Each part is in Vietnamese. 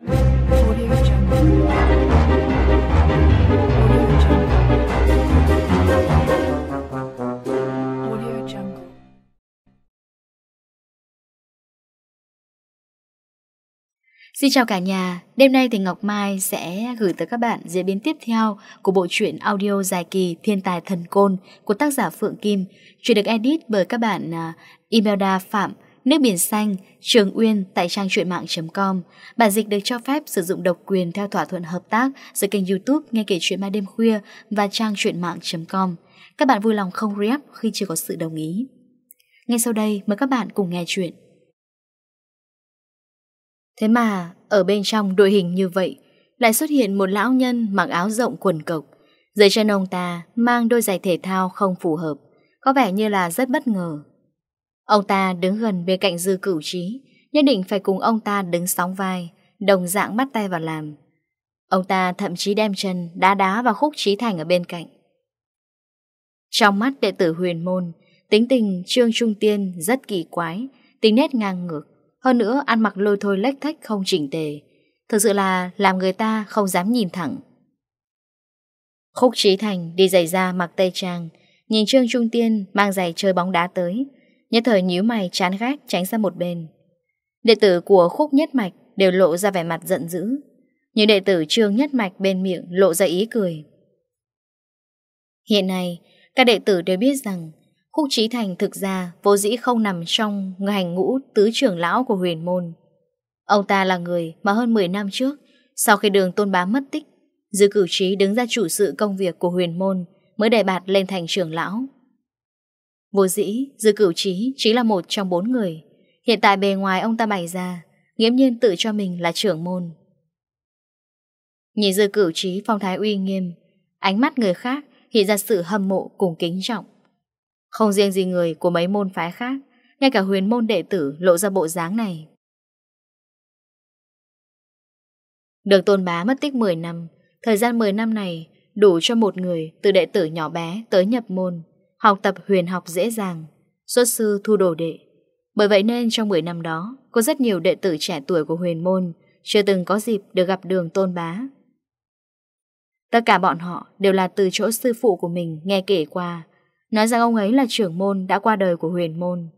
Xin chào cả nhà, đêm nay thì Ngọc Mai sẽ gửi tới các bạn diễn biến tiếp theo của bộ truyện audio dài kỳ Thiên tài thần côn của tác giả Phượng Kim, truyện được edit bởi các bạn à, Imelda Phạm. Nước biển xanh, Trường Uyên tại trang truyện mạng.com. Bản dịch được cho phép sử dụng độc quyền theo thỏa thuận hợp tác giữa kênh YouTube Nghe kể chuyện ma đêm khuya và trang truyện mạng.com. Các bạn vui lòng không re khi chưa có sự đồng ý. Ngay sau đây mời các bạn cùng nghe chuyện. Thế mà, ở bên trong đội hình như vậy, lại xuất hiện một lão nhân mặc áo rộng quần cộc. Dưới chân ông ta mang đôi giày thể thao không phù hợp, có vẻ như là rất bất ngờ. Ông ta đứng gần bên cạnh dư cửu trí, Nhất định phải cùng ông ta đứng sóng vai, Đồng dạng bắt tay vào làm. Ông ta thậm chí đem chân đá đá vào khúc trí thành ở bên cạnh. Trong mắt đệ tử huyền môn, Tính tình Trương Trung Tiên rất kỳ quái, Tính nét ngang ngược, Hơn nữa ăn mặc lôi thôi lách thách không chỉnh tề, Thực sự là làm người ta không dám nhìn thẳng. Khúc Trí Thành đi giày ra mặc tây trang, Nhìn Trương Trung Tiên mang giày chơi bóng đá tới Nhất thời nhíu mày chán ghét tránh ra một bên Đệ tử của khúc nhất mạch Đều lộ ra vẻ mặt giận dữ Những đệ tử trương nhất mạch bên miệng Lộ ra ý cười Hiện nay Các đệ tử đều biết rằng Khúc Trí Thành thực ra vô dĩ không nằm trong ngành ngũ tứ trưởng lão của huyền môn. Ông ta là người mà hơn 10 năm trước, sau khi đường tôn bá mất tích, dư cử trí đứng ra chủ sự công việc của huyền môn mới đề bạt lên thành trưởng lão. Vô dĩ, dư cửu trí Chỉ là một trong bốn người. Hiện tại bề ngoài ông ta bày ra Nghiễm nhiên tự cho mình là trưởng môn. Nhìn dư cửu trí phong thái uy nghiêm Ánh mắt người khác hiện ra sự hâm mộ cùng kính trọng. Không riêng gì người của mấy môn phái khác Ngay cả huyền môn đệ tử lộ ra bộ dáng này. Được tôn bá mất tích 10 năm Thời gian 10 năm này đủ cho một người từ đệ tử nhỏ bé tới nhập môn học tập huyền học dễ dàng, xuất sư thu đồ đệ. Bởi vậy nên trong 10 năm đó, có rất nhiều đệ tử trẻ tuổi của huyền môn chưa từng có dịp được gặp đường tôn bá. Tất cả bọn họ đều là từ chỗ sư phụ của mình nghe kể qua, nói rằng ông ấy là trưởng môn đã qua đời của huyền môn.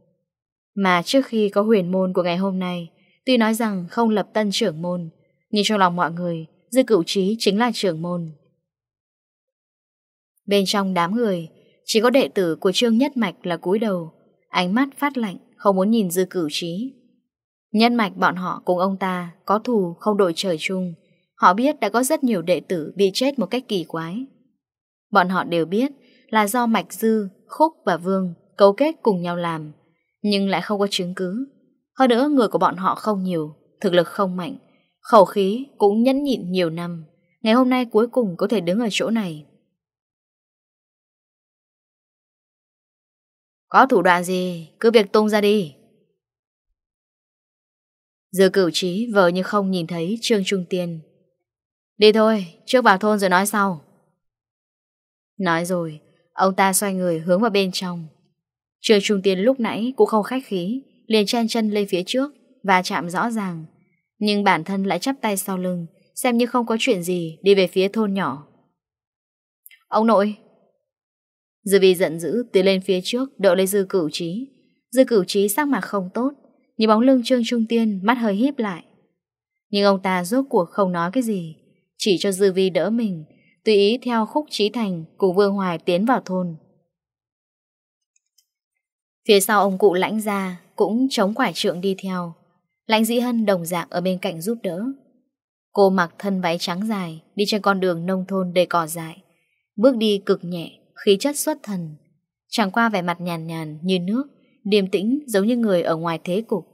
Mà trước khi có huyền môn của ngày hôm nay, tuy nói rằng không lập tân trưởng môn, nhưng trong lòng mọi người, dư cửu trí chính là trưởng môn. Bên trong đám người, chỉ có đệ tử của Trương Nhất Mạch là cúi đầu Ánh mắt phát lạnh Không muốn nhìn dư cửu trí. Nhân mạch bọn họ cùng ông ta Có thù không đội trời chung. Họ biết đã có rất nhiều đệ tử bị chết một cách kỳ quái. Bọn họ đều biết Là do Mạch Dư, Khúc và Vương Cấu kết cùng nhau làm Nhưng lại không có chứng cứ. Hơn nữa người của bọn họ không nhiều Thực lực không mạnh Khẩu khí cũng nhẫn nhịn nhiều năm. Ngày hôm nay cuối cùng có thể đứng ở chỗ này. Có thủ đoạn gì, cứ việc tung ra đi. Giờ cửu trí vờ như không nhìn thấy Trương Trung Tiên. Đi thôi, trước vào thôn rồi nói sau. Nói rồi, ông ta xoay người hướng vào bên trong. Trương Trung Tiên lúc nãy cũng không khách khí, liền chen chân lên phía trước và chạm rõ ràng. Nhưng bản thân lại chắp tay sau lưng, xem như không có chuyện gì đi về phía thôn nhỏ. Ông nội, Dư vi giận dữ tiến lên phía trước, đỡ lấy dư cửu trí Dư cửu trí sắc mặt không tốt, Nhìn bóng lưng Trương Trung Tiên, mắt hơi híp lại. Nhưng ông ta rốt cuộc không nói cái gì, Chỉ cho dư vi đỡ mình, Tùy ý theo khúc trí thành Cùng Vương Hoài tiến vào thôn. Phía sau ông cụ lãnh ra Cũng chống quải trượng đi theo. Lãnh dĩ hân đồng dạng ở bên cạnh giúp đỡ. Cô mặc thân váy trắng dài, Đi trên con đường nông thôn đầy cỏ dại. Bước đi cực nhẹ khí chất xuất thần. Chẳng qua vẻ mặt nhàn nhàn như nước, điềm tĩnh giống như người ở ngoài thế cục.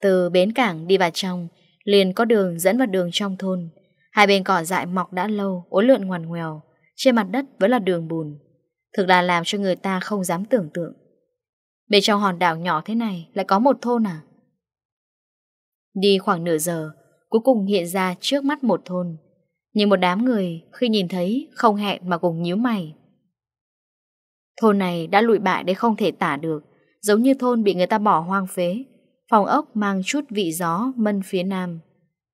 Từ bến cảng đi vào trong, liền có đường dẫn vào đường trong thôn. Hai bên cỏ dại mọc đã lâu, ối lượn ngoằn ngoèo, trên mặt đất vẫn là đường bùn. Thực là làm cho người ta không dám tưởng tượng. Bên trong hòn đảo nhỏ thế này lại có một thôn à? Đi khoảng nửa giờ, cuối cùng hiện ra trước mắt một thôn. Nhưng một đám người khi nhìn thấy không hẹn mà cùng nhíu mày. Thôn này đã lụi bại để không thể tả được, giống như thôn bị người ta bỏ hoang phế. Phòng ốc mang chút vị gió mân phía nam.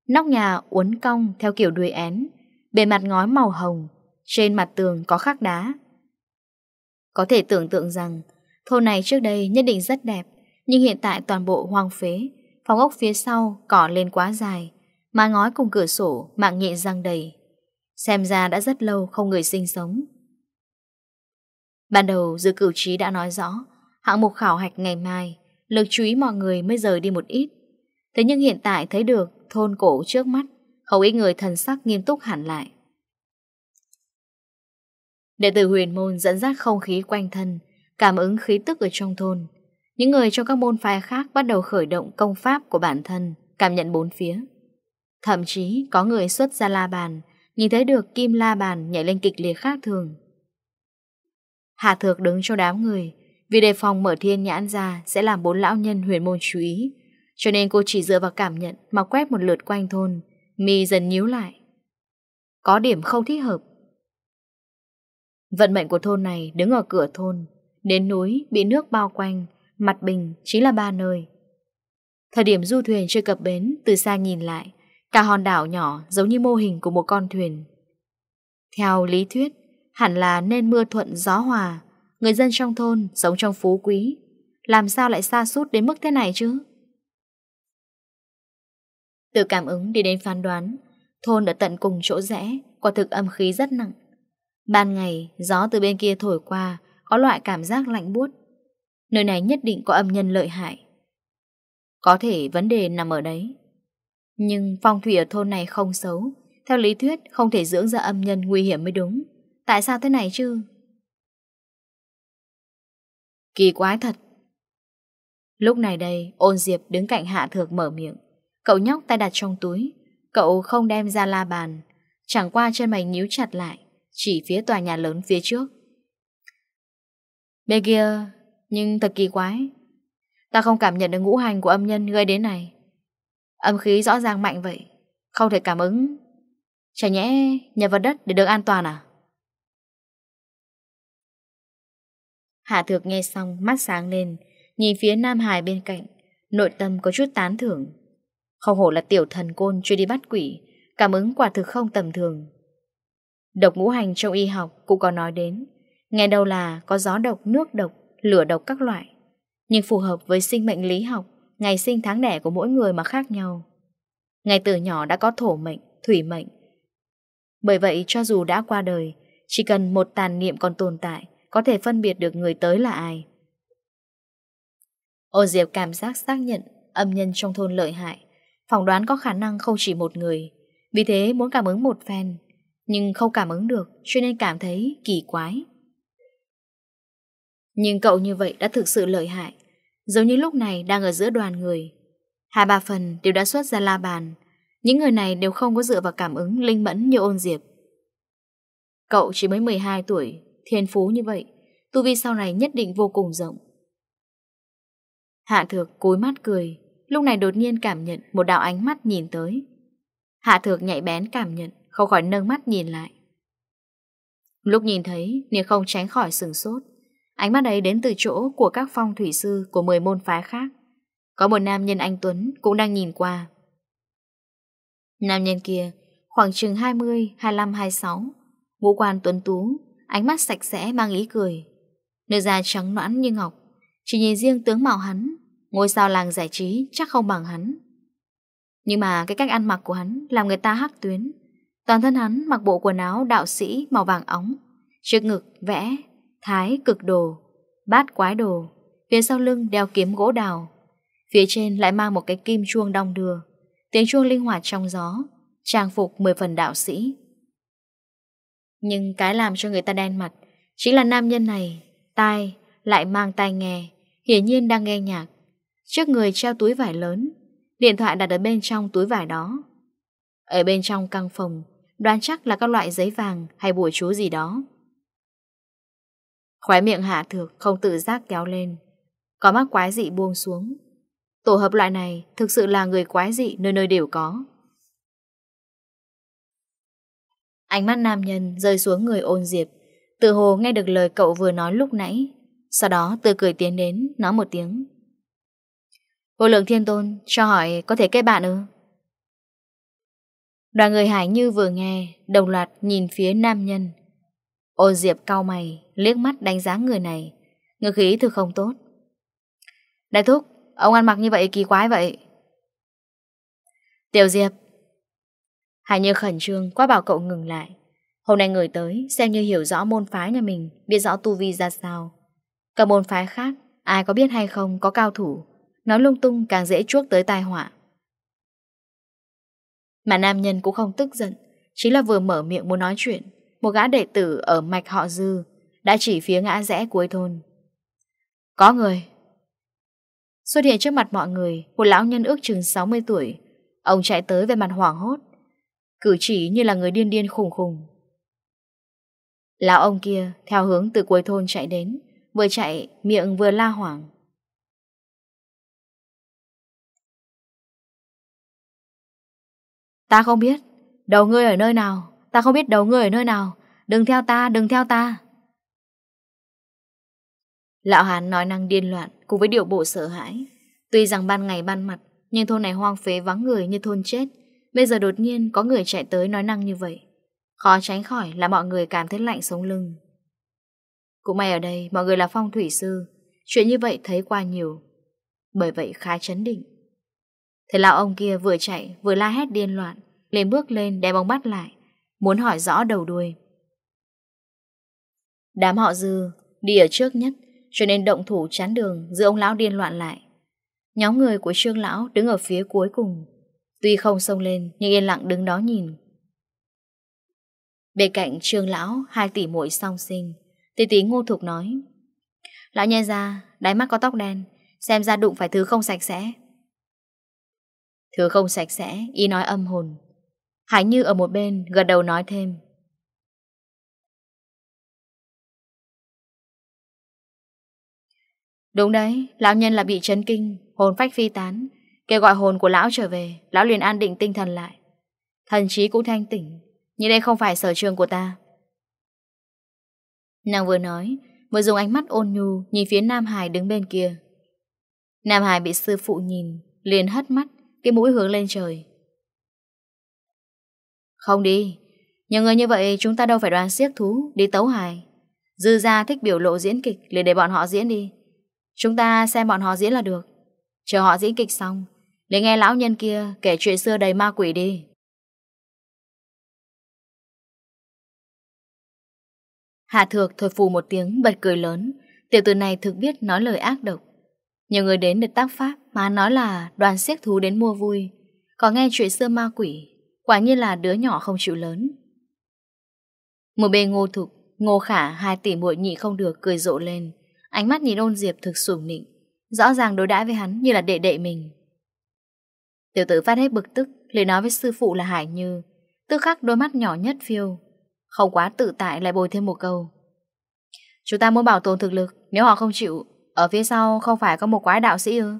Nóc nhà uốn cong theo kiểu đuôi én, bề mặt ngói màu hồng, trên mặt tường có khắc đá. Có thể tưởng tượng rằng, thôn này trước đây nhất định rất đẹp, nhưng hiện tại toàn bộ hoang phế, phòng ốc phía sau cỏ lên quá dài, mà ngói cùng cửa sổ, mạng nhện răng đầy. Xem ra đã rất lâu không người sinh sống. Ban đầu dự cử trí đã nói rõ, Hạng mục khảo hạch ngày mai, Lực chú ý mọi người mới rời đi một ít. Thế nhưng hiện tại thấy được, Thôn cổ trước mắt Hầu ít người thần sắc nghiêm túc hẳn lại. Đệ tử huyền môn dẫn dắt không khí quanh thân, Cảm ứng khí tức ở trong thôn. Những người trong các môn phái khác Bắt đầu khởi động công pháp của bản thân, Cảm nhận bốn phía. Thậm chí có người xuất ra la bàn, Nhìn thấy được kim la bàn nhảy lên kịch liệt khác thường. Hạ thược đứng cho đám người, Vì đề phòng mở thiên nhãn ra Sẽ làm bốn lão nhân huyền môn chú ý, Cho nên cô chỉ dựa vào cảm nhận Mà quét một lượt quanh thôn, Mi dần nhíu lại. Có điểm không thích hợp. Vận mệnh của thôn này đứng ở cửa thôn, Đến núi bị nước bao quanh, Mặt bình chính là ba nơi. Thời điểm du thuyền chưa cập bến, Từ xa nhìn lại Cả hòn đảo nhỏ giống như mô hình của một con thuyền. Theo lý thuyết, hẳn là nên mưa thuận gió hòa, người dân trong thôn sống trong phú quý, làm sao lại xa sút đến mức thế này chứ? Từ cảm ứng đi đến phán đoán, thôn ở tận cùng chỗ rẽ, quả thực âm khí rất nặng. Ban ngày, gió từ bên kia thổi qua, có loại cảm giác lạnh buốt. Nơi này nhất định có âm nhân lợi hại. Có thể vấn đề nằm ở đấy. Nhưng phong thủy ở thôn này không xấu. Theo lý thuyết, không thể dưỡng ra âm nhân nguy hiểm mới đúng. Tại sao thế này chứ? Kỳ quái thật. Lúc này đây, ôn diệp đứng cạnh hạ thược mở miệng. Cậu nhóc tay đặt trong túi. Cậu không đem ra la bàn. Chẳng qua chân mày nhíu chặt lại, Chỉ phía tòa nhà lớn phía trước. Bên kia, Nhưng thật kỳ quái. Ta không cảm nhận được ngũ hành của âm nhân gây đến này. Âm khí rõ ràng mạnh vậy Không thể cảm ứng. Chả nhẽ nhờ vật đất để được an toàn à? Hạ thược nghe xong mắt sáng lên Nhìn phía Nam Hải bên cạnh Nội tâm có chút tán thưởng. Không hổ là tiểu thần côn chưa đi bắt quỷ Cảm ứng quả thực không tầm thường. Độc ngũ hành trong y học cũng có nói đến Nghe đâu là có gió độc, nước độc, lửa độc các loại Nhưng phù hợp với sinh mệnh lý học ngày sinh tháng đẻ của mỗi người mà khác nhau. Ngày từ nhỏ đã có thổ mệnh, thủy mệnh. Bởi vậy cho dù đã qua đời, chỉ cần một tàn niệm còn tồn tại, có thể phân biệt được người tới là ai. Ô Diệp cảm giác xác nhận âm nhân trong thôn lợi hại, phỏng đoán có khả năng không chỉ một người, vì thế muốn cảm ứng một phen, nhưng không cảm ứng được cho nên cảm thấy kỳ quái. Nhưng cậu như vậy đã thực sự lợi hại Giống như lúc này đang ở giữa đoàn người. Hai ba phần đều đã xuất ra la bàn. Những người này đều không có dựa vào cảm ứng Linh mẫn như ôn diệp. Cậu chỉ mới 12 tuổi, Thiên phú như vậy, Tu vi sau này nhất định vô cùng rộng. Hạ thược cúi mắt cười, Lúc này đột nhiên cảm nhận Một đạo ánh mắt nhìn tới. Hạ thược nhạy bén cảm nhận, Không khỏi nâng mắt nhìn lại. Lúc nhìn thấy nếu không tránh khỏi sừng sốt. Ánh mắt ấy đến từ chỗ của các phong thủy sư của 10 môn phái khác. Có một nam nhân anh Tuấn cũng đang nhìn qua. Nam nhân kia, khoảng chừng 20, 25, 26, ngũ quan tuấn tú, ánh mắt sạch sẽ mang ý cười. Nơi da trắng noãn như ngọc, chỉ nhìn riêng tướng mạo hắn, ngôi sao làng giải trí chắc không bằng hắn. Nhưng mà cái cách ăn mặc của hắn làm người ta hắc tuyến. Toàn thân hắn mặc bộ quần áo đạo sĩ màu vàng óng, trước ngực vẽ thái cực đồ, bát quái đồ, phía sau lưng đeo kiếm gỗ đào. Phía trên lại mang một cái kim chuông đong đưa, tiếng chuông linh hoạt trong gió, trang phục mười phần đạo sĩ. Nhưng cái làm cho người ta đen mặt chính là nam nhân này, tai lại mang tai nghe, hiển nhiên đang nghe nhạc. Trước người treo túi vải lớn, điện thoại đặt ở bên trong túi vải đó. Ở bên trong căn phòng, đoán chắc là các loại giấy vàng hay bùa chú gì đó. Khóe miệng Hạ Thược không tự giác kéo lên. Có mắt quái dị buông xuống. Tổ hợp loại này thực sự là người quái dị nơi nơi đều có. Ánh mắt nam nhân rơi xuống người ôn diệp. Tự hồ nghe được lời cậu vừa nói lúc nãy. Sau đó từ cười tiến đến, Nói một tiếng. Vô lượng thiên tôn, cho hỏi có thể kết bạn ư? Đoàn người hải như vừa nghe, Đồng loạt nhìn phía nam nhân. Ôn diệp cau mày liếc mắt đánh giá người này. Ngực khí thực không tốt. Đại thúc, Ông ăn mặc như vậy kỳ quái vậy. Tiểu Diệp. Hải Như khẩn trương quá bảo cậu ngừng lại. Hôm nay người tới, xem như hiểu rõ môn phái nhà mình, Biết rõ tu vi ra sao. Cả môn phái khác, Ai có biết hay không có cao thủ. Nói lung tung càng dễ chuốc tới tai họa. Mà nam nhân cũng không tức giận, Chính là vừa mở miệng muốn nói chuyện. Một gã đệ tử ở mạch họ dư đã chỉ phía ngã rẽ cuối thôn. Có người. Xuất hiện trước mặt mọi người Một lão nhân ước chừng 60 tuổi. Ông chạy tới về mặt hoảng hốt Cử chỉ như là người điên điên khùng khùng. Lão ông kia Theo hướng từ cuối thôn chạy đến Vừa chạy miệng vừa la hoảng. Ta không biết Đầu ngươi ở nơi nào Ta không biết đầu ngươi ở nơi nào. Đừng theo ta, đừng theo ta. Lão Hán nói năng điên loạn cùng với điệu bộ sợ hãi. Tuy rằng ban ngày ban mặt, nhưng thôn này hoang phế vắng người như thôn chết. Bây giờ đột nhiên có người chạy tới nói năng như vậy. Khó tránh khỏi là mọi người cảm thấy lạnh sống lưng. Cũng may ở đây mọi người là phong thủy sư, chuyện như vậy thấy qua nhiều. Bởi vậy khá chấn định. Thế lão ông kia vừa chạy vừa la hét điên loạn, lên bước lên đem ông bắt lại, muốn hỏi rõ đầu đuôi. Đám họ dư, đi ở trước nhất, cho nên động thủ chán đường Giữa ông lão điên loạn lại. Nhóm người của trương lão đứng ở phía cuối cùng. Tuy không xông lên, Nhưng yên lặng đứng đó nhìn. Bên cạnh trương lão, Hai tỷ muội song sinh. Tỷ tỷ ngô thục nói, Lão nhai ra đáy mắt có tóc đen, Xem ra đụng phải thứ không sạch sẽ. Thứ không sạch sẽ Y nói âm hồn. Hải Như ở một bên gật đầu nói thêm Đúng đấy, lão nhân là bị chấn kinh, hồn phách phi tán. Kêu gọi hồn của lão trở về, lão liền an định tinh thần lại. Thần trí cũng thanh tỉnh, nhưng đây không phải sở trường của ta. Nàng vừa nói, vừa dùng ánh mắt ôn nhu nhìn phía Nam Hải đứng bên kia. Nam Hải bị sư phụ nhìn, liền hất mắt, cái mũi hướng lên trời. Không đi, nhiều người như vậy chúng ta đâu phải đoàn siếc thú, đi tấu hài. Dư ra thích biểu lộ diễn kịch, liền để bọn họ diễn đi. Chúng ta xem bọn họ diễn là được. Chờ họ diễn kịch xong Để nghe lão nhân kia kể chuyện xưa đầy ma quỷ đi. Hạ thược thổi phù một tiếng, bật cười lớn. Tiểu tử này thực biết nói lời ác độc. Nhiều người đến được tác pháp, Mà nói là đoàn siếc thú đến mua vui. Có nghe chuyện xưa ma quỷ, Quả nhiên là đứa nhỏ không chịu lớn. Một bên ngô thục, Ngô khả, hai tỷ muội nhị không được, cười rộ lên. Ánh mắt nhìn ôn Diệp thực sủng nịnh, Rõ ràng đối đãi với hắn như là đệ đệ mình. Tiểu tử phát hết bực tức, liền nói với sư phụ là Hải Như tư khắc đôi mắt nhỏ nhất phiêu, Không quá tự tại lại bồi thêm một câu. Chúng ta muốn bảo tồn thực lực, Nếu họ không chịu, Ở phía sau không phải có một quái đạo sĩ ư?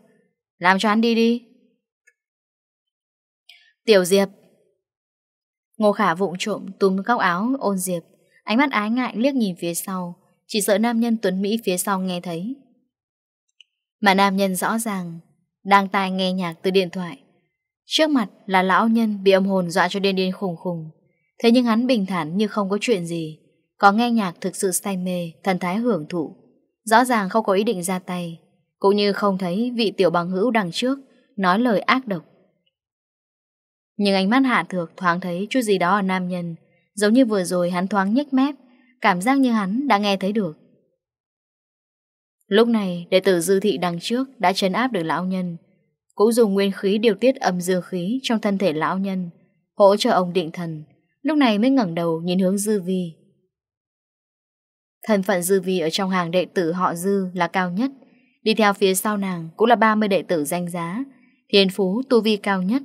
Làm cho hắn đi đi. Tiểu Diệp. Ngô Khả vụng trộm túm góc áo ôn Diệp, Ánh mắt ái ngại liếc nhìn phía sau. Chỉ sợ nam nhân Tuấn Mỹ phía sau nghe thấy. Mà nam nhân rõ ràng Đang tai nghe nhạc từ điện thoại. Trước mặt là lão nhân Bị âm hồn dọa cho điên điên khùng khùng. Thế nhưng hắn bình thản như không có chuyện gì, Có nghe nhạc thực sự say mê, Thần thái hưởng thụ. Rõ ràng không có ý định ra tay, Cũng như không thấy vị tiểu bằng hữu đằng trước Nói lời ác độc. Nhưng ánh mắt hạ thược thoáng thấy chút gì đó ở nam nhân, Giống như vừa rồi hắn thoáng nhếch mép. Cảm giác như hắn đã nghe thấy được. Lúc này, đệ tử dư thị đằng trước Đã trấn áp được lão nhân. Cũng dùng nguyên khí điều tiết âm dương khí Trong thân thể lão nhân, Hỗ trợ ông định thần. Lúc này mới ngẩng đầu nhìn hướng dư vi. Thân phận dư vi ở trong hàng đệ tử họ dư là cao nhất. Đi theo phía sau nàng cũng là 30 đệ tử danh giá. Thiên phú, tu vi cao nhất.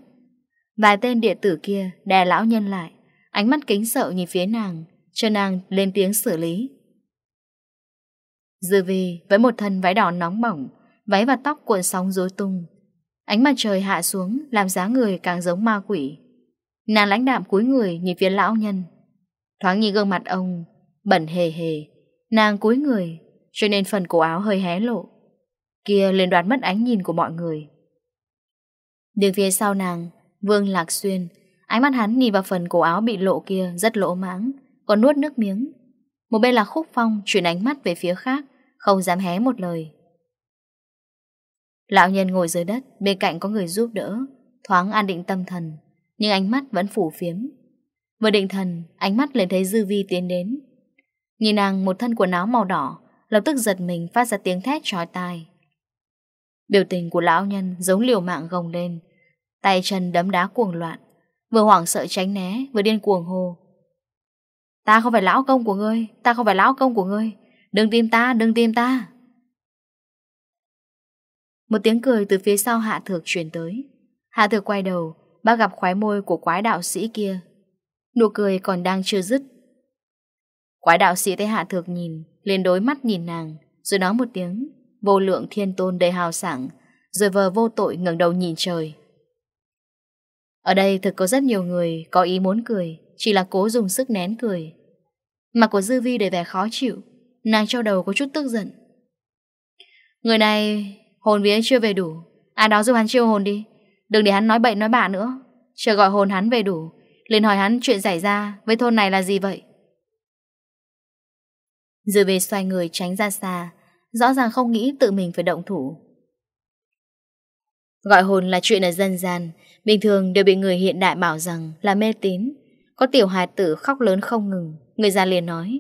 Vài tên đệ tử kia đè lão nhân lại, Ánh mắt kính sợ nhìn phía nàng cho nàng lên tiếng xử lý. Dư vi với một thân váy đỏ nóng bỏng, váy và tóc cuộn sóng rối tung. Ánh mặt trời hạ xuống làm giá người càng giống ma quỷ. Nàng lãnh đạm cúi người nhìn phía lão nhân. Thoáng nhìn gương mặt ông, bẩn hề hề. Nàng cúi người, cho nên phần cổ áo hơi hé lộ. Kia liền đoán mất ánh nhìn của mọi người. Đường phía sau nàng, Vương Lạc Xuyên, ánh mắt hắn nhìn vào phần cổ áo bị lộ kia rất lỗ mãng, còn nuốt nước miếng. Một bên là Khúc Phong chuyển ánh mắt về phía khác, không dám hé một lời. Lão nhân ngồi dưới đất, bên cạnh có người giúp đỡ, thoáng an định tâm thần, nhưng ánh mắt vẫn phủ phiếm. Vừa định thần, ánh mắt liền thấy Dư Vi tiến đến. Nhìn nàng một thân quần áo màu đỏ, lập tức giật mình phát ra tiếng thét trói tai. Biểu tình của lão nhân giống liều mạng gồng lên, tay chân đấm đá cuồng loạn, vừa hoảng sợ tránh né, vừa điên cuồng hô. Ta không phải lão công của ngươi Ta không phải lão công của ngươi. Đừng tìm ta, đừng tìm ta. Một tiếng cười từ phía sau Hạ Thược truyền tới. Hạ Thược quay đầu Bác gặp khoái môi của quái đạo sĩ kia. Nụ cười còn đang chưa dứt. Quái đạo sĩ thấy Hạ Thược nhìn liền đối mắt nhìn nàng Rồi nói một tiếng Vô lượng thiên tôn đầy hào sảng Rồi vờ vô tội ngẩng đầu nhìn trời. Ở đây thực có rất nhiều người Có ý muốn cười chỉ là cố dùng sức nén cười. Mặt của Dư Vi để vẻ khó chịu. Nàng cho đầu có chút tức giận. Người này, Hồn vía chưa về đủ. Ai đó giúp hắn chiêu hồn đi. Đừng để hắn nói bậy nói bạ nữa. Chờ gọi hồn hắn về đủ, liền hỏi hắn chuyện xảy ra Với thôn này là gì vậy? Dư Vi xoay người tránh ra xa, Rõ ràng không nghĩ tự mình phải động thủ. Gọi hồn là chuyện ở dân gian, Bình thường đều bị người hiện đại bảo rằng là mê tín. Có tiểu hài tử khóc lớn không ngừng. Người già liền nói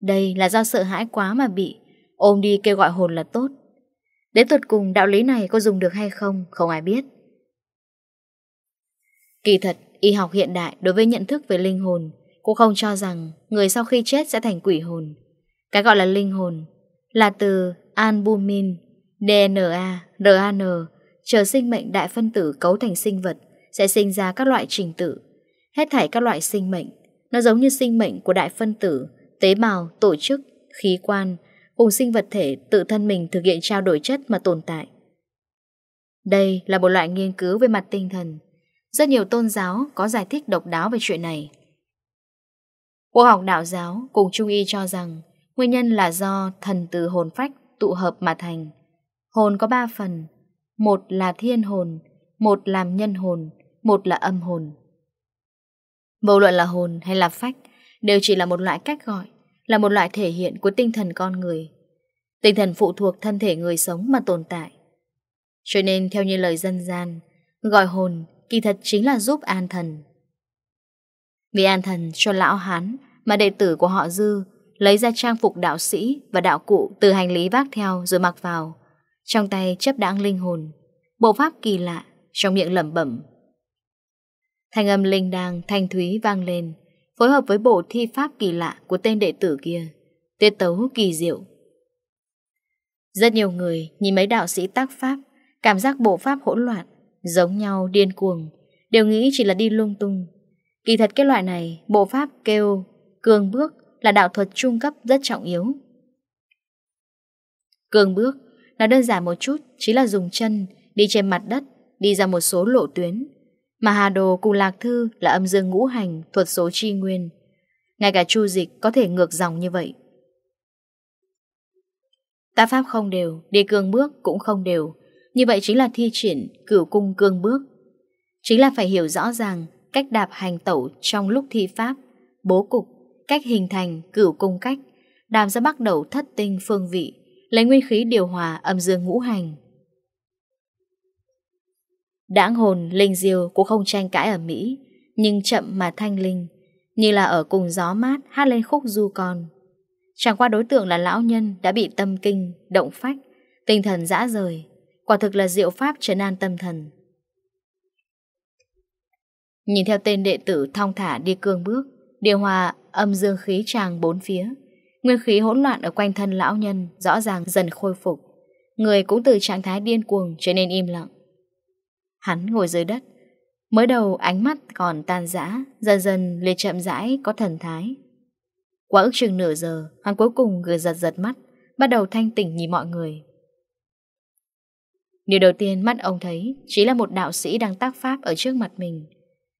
Đây là do sợ hãi quá mà bị. Ôm đi kêu gọi hồn là tốt. Đến tuột cùng đạo lý này có dùng được hay không Không ai biết. Kỳ thật Y học hiện đại đối với nhận thức về linh hồn Cũng không cho rằng Người sau khi chết sẽ thành quỷ hồn. Cái gọi là linh hồn Là từ albumin DNA, RAN Chờ sinh mệnh đại phân tử cấu thành sinh vật Sẽ sinh ra các loại trình tự hết thảy các loại sinh mệnh. Nó giống như sinh mệnh của đại phân tử, tế bào, tổ chức, khí quan, cùng sinh vật thể tự thân mình thực hiện trao đổi chất mà tồn tại. Đây là một loại nghiên cứu về mặt tinh thần. Rất nhiều tôn giáo có giải thích độc đáo về chuyện này. Khoa học đạo giáo cùng Trung Y cho rằng nguyên nhân là do thần từ hồn phách tụ hợp mà thành. Hồn có ba phần, một là thiên hồn, một làm nhân hồn, một là âm hồn. Vô luận là hồn hay là phách, Đều chỉ là một loại cách gọi, Là một loại thể hiện của tinh thần con người. Tinh thần phụ thuộc thân thể người sống mà tồn tại. Cho nên theo như lời dân gian, Gọi hồn kỳ thật chính là giúp an thần. Vì an thần cho lão hán Mà đệ tử của họ dư Lấy ra trang phục đạo sĩ và đạo cụ Từ hành lý vác theo rồi mặc vào, Trong tay chấp đáng linh hồn, Bộ pháp kỳ lạ Trong miệng lẩm bẩm. Thanh âm linh đàng, thanh thúy vang lên, phối hợp với bộ thi pháp kỳ lạ của tên đệ tử kia, tiết tấu kỳ diệu. Rất nhiều người nhìn mấy đạo sĩ tác pháp, cảm giác bộ pháp hỗn loạn, giống nhau điên cuồng, đều nghĩ chỉ là đi lung tung. Kỳ thật cái loại này, bộ pháp kêu, cường bước là đạo thuật trung cấp rất trọng yếu. Cường bước, là đơn giản một chút, chỉ là dùng chân, đi trên mặt đất, đi ra một số lộ tuyến, mà Hà Đồ cùng Lạc Thư là âm dương ngũ hành thuật số chi nguyên. Ngay cả chu dịch có thể ngược dòng như vậy. Ta pháp không đều, đi cương bước cũng không đều. Như vậy chính là thi triển cửu cung cương bước. Chính là phải hiểu rõ ràng cách đạp hành tẩu trong lúc thi pháp, bố cục, cách hình thành cửu cung cách, đàm ra bắt đầu thất tinh phương vị, lấy nguyên khí điều hòa âm dương ngũ hành. Đãng hồn, linh diều cũng không tranh cãi ở Mỹ Nhưng chậm mà thanh linh Như là ở cùng gió mát hát lên khúc du con. Chẳng qua đối tượng là lão nhân Đã bị tâm kinh, động phách Tinh thần dã rời Quả thực là diệu pháp trấn an tâm thần. Nhìn theo tên đệ tử thong thả đi cương bước Điều hòa âm dương khí tràng bốn phía Nguyên khí hỗn loạn ở quanh thân lão nhân Rõ ràng dần khôi phục. Người cũng từ trạng thái điên cuồng trở nên im lặng. Hắn ngồi dưới đất. Mới đầu ánh mắt còn tan rã, Dần dần liền chậm rãi có thần thái. Quá ước chừng nửa giờ, Hắn cuối cùng gửi giật giật mắt, Bắt đầu thanh tỉnh nhìn mọi người. Điều đầu tiên mắt ông thấy Chỉ là một đạo sĩ đang tác pháp ở trước mặt mình.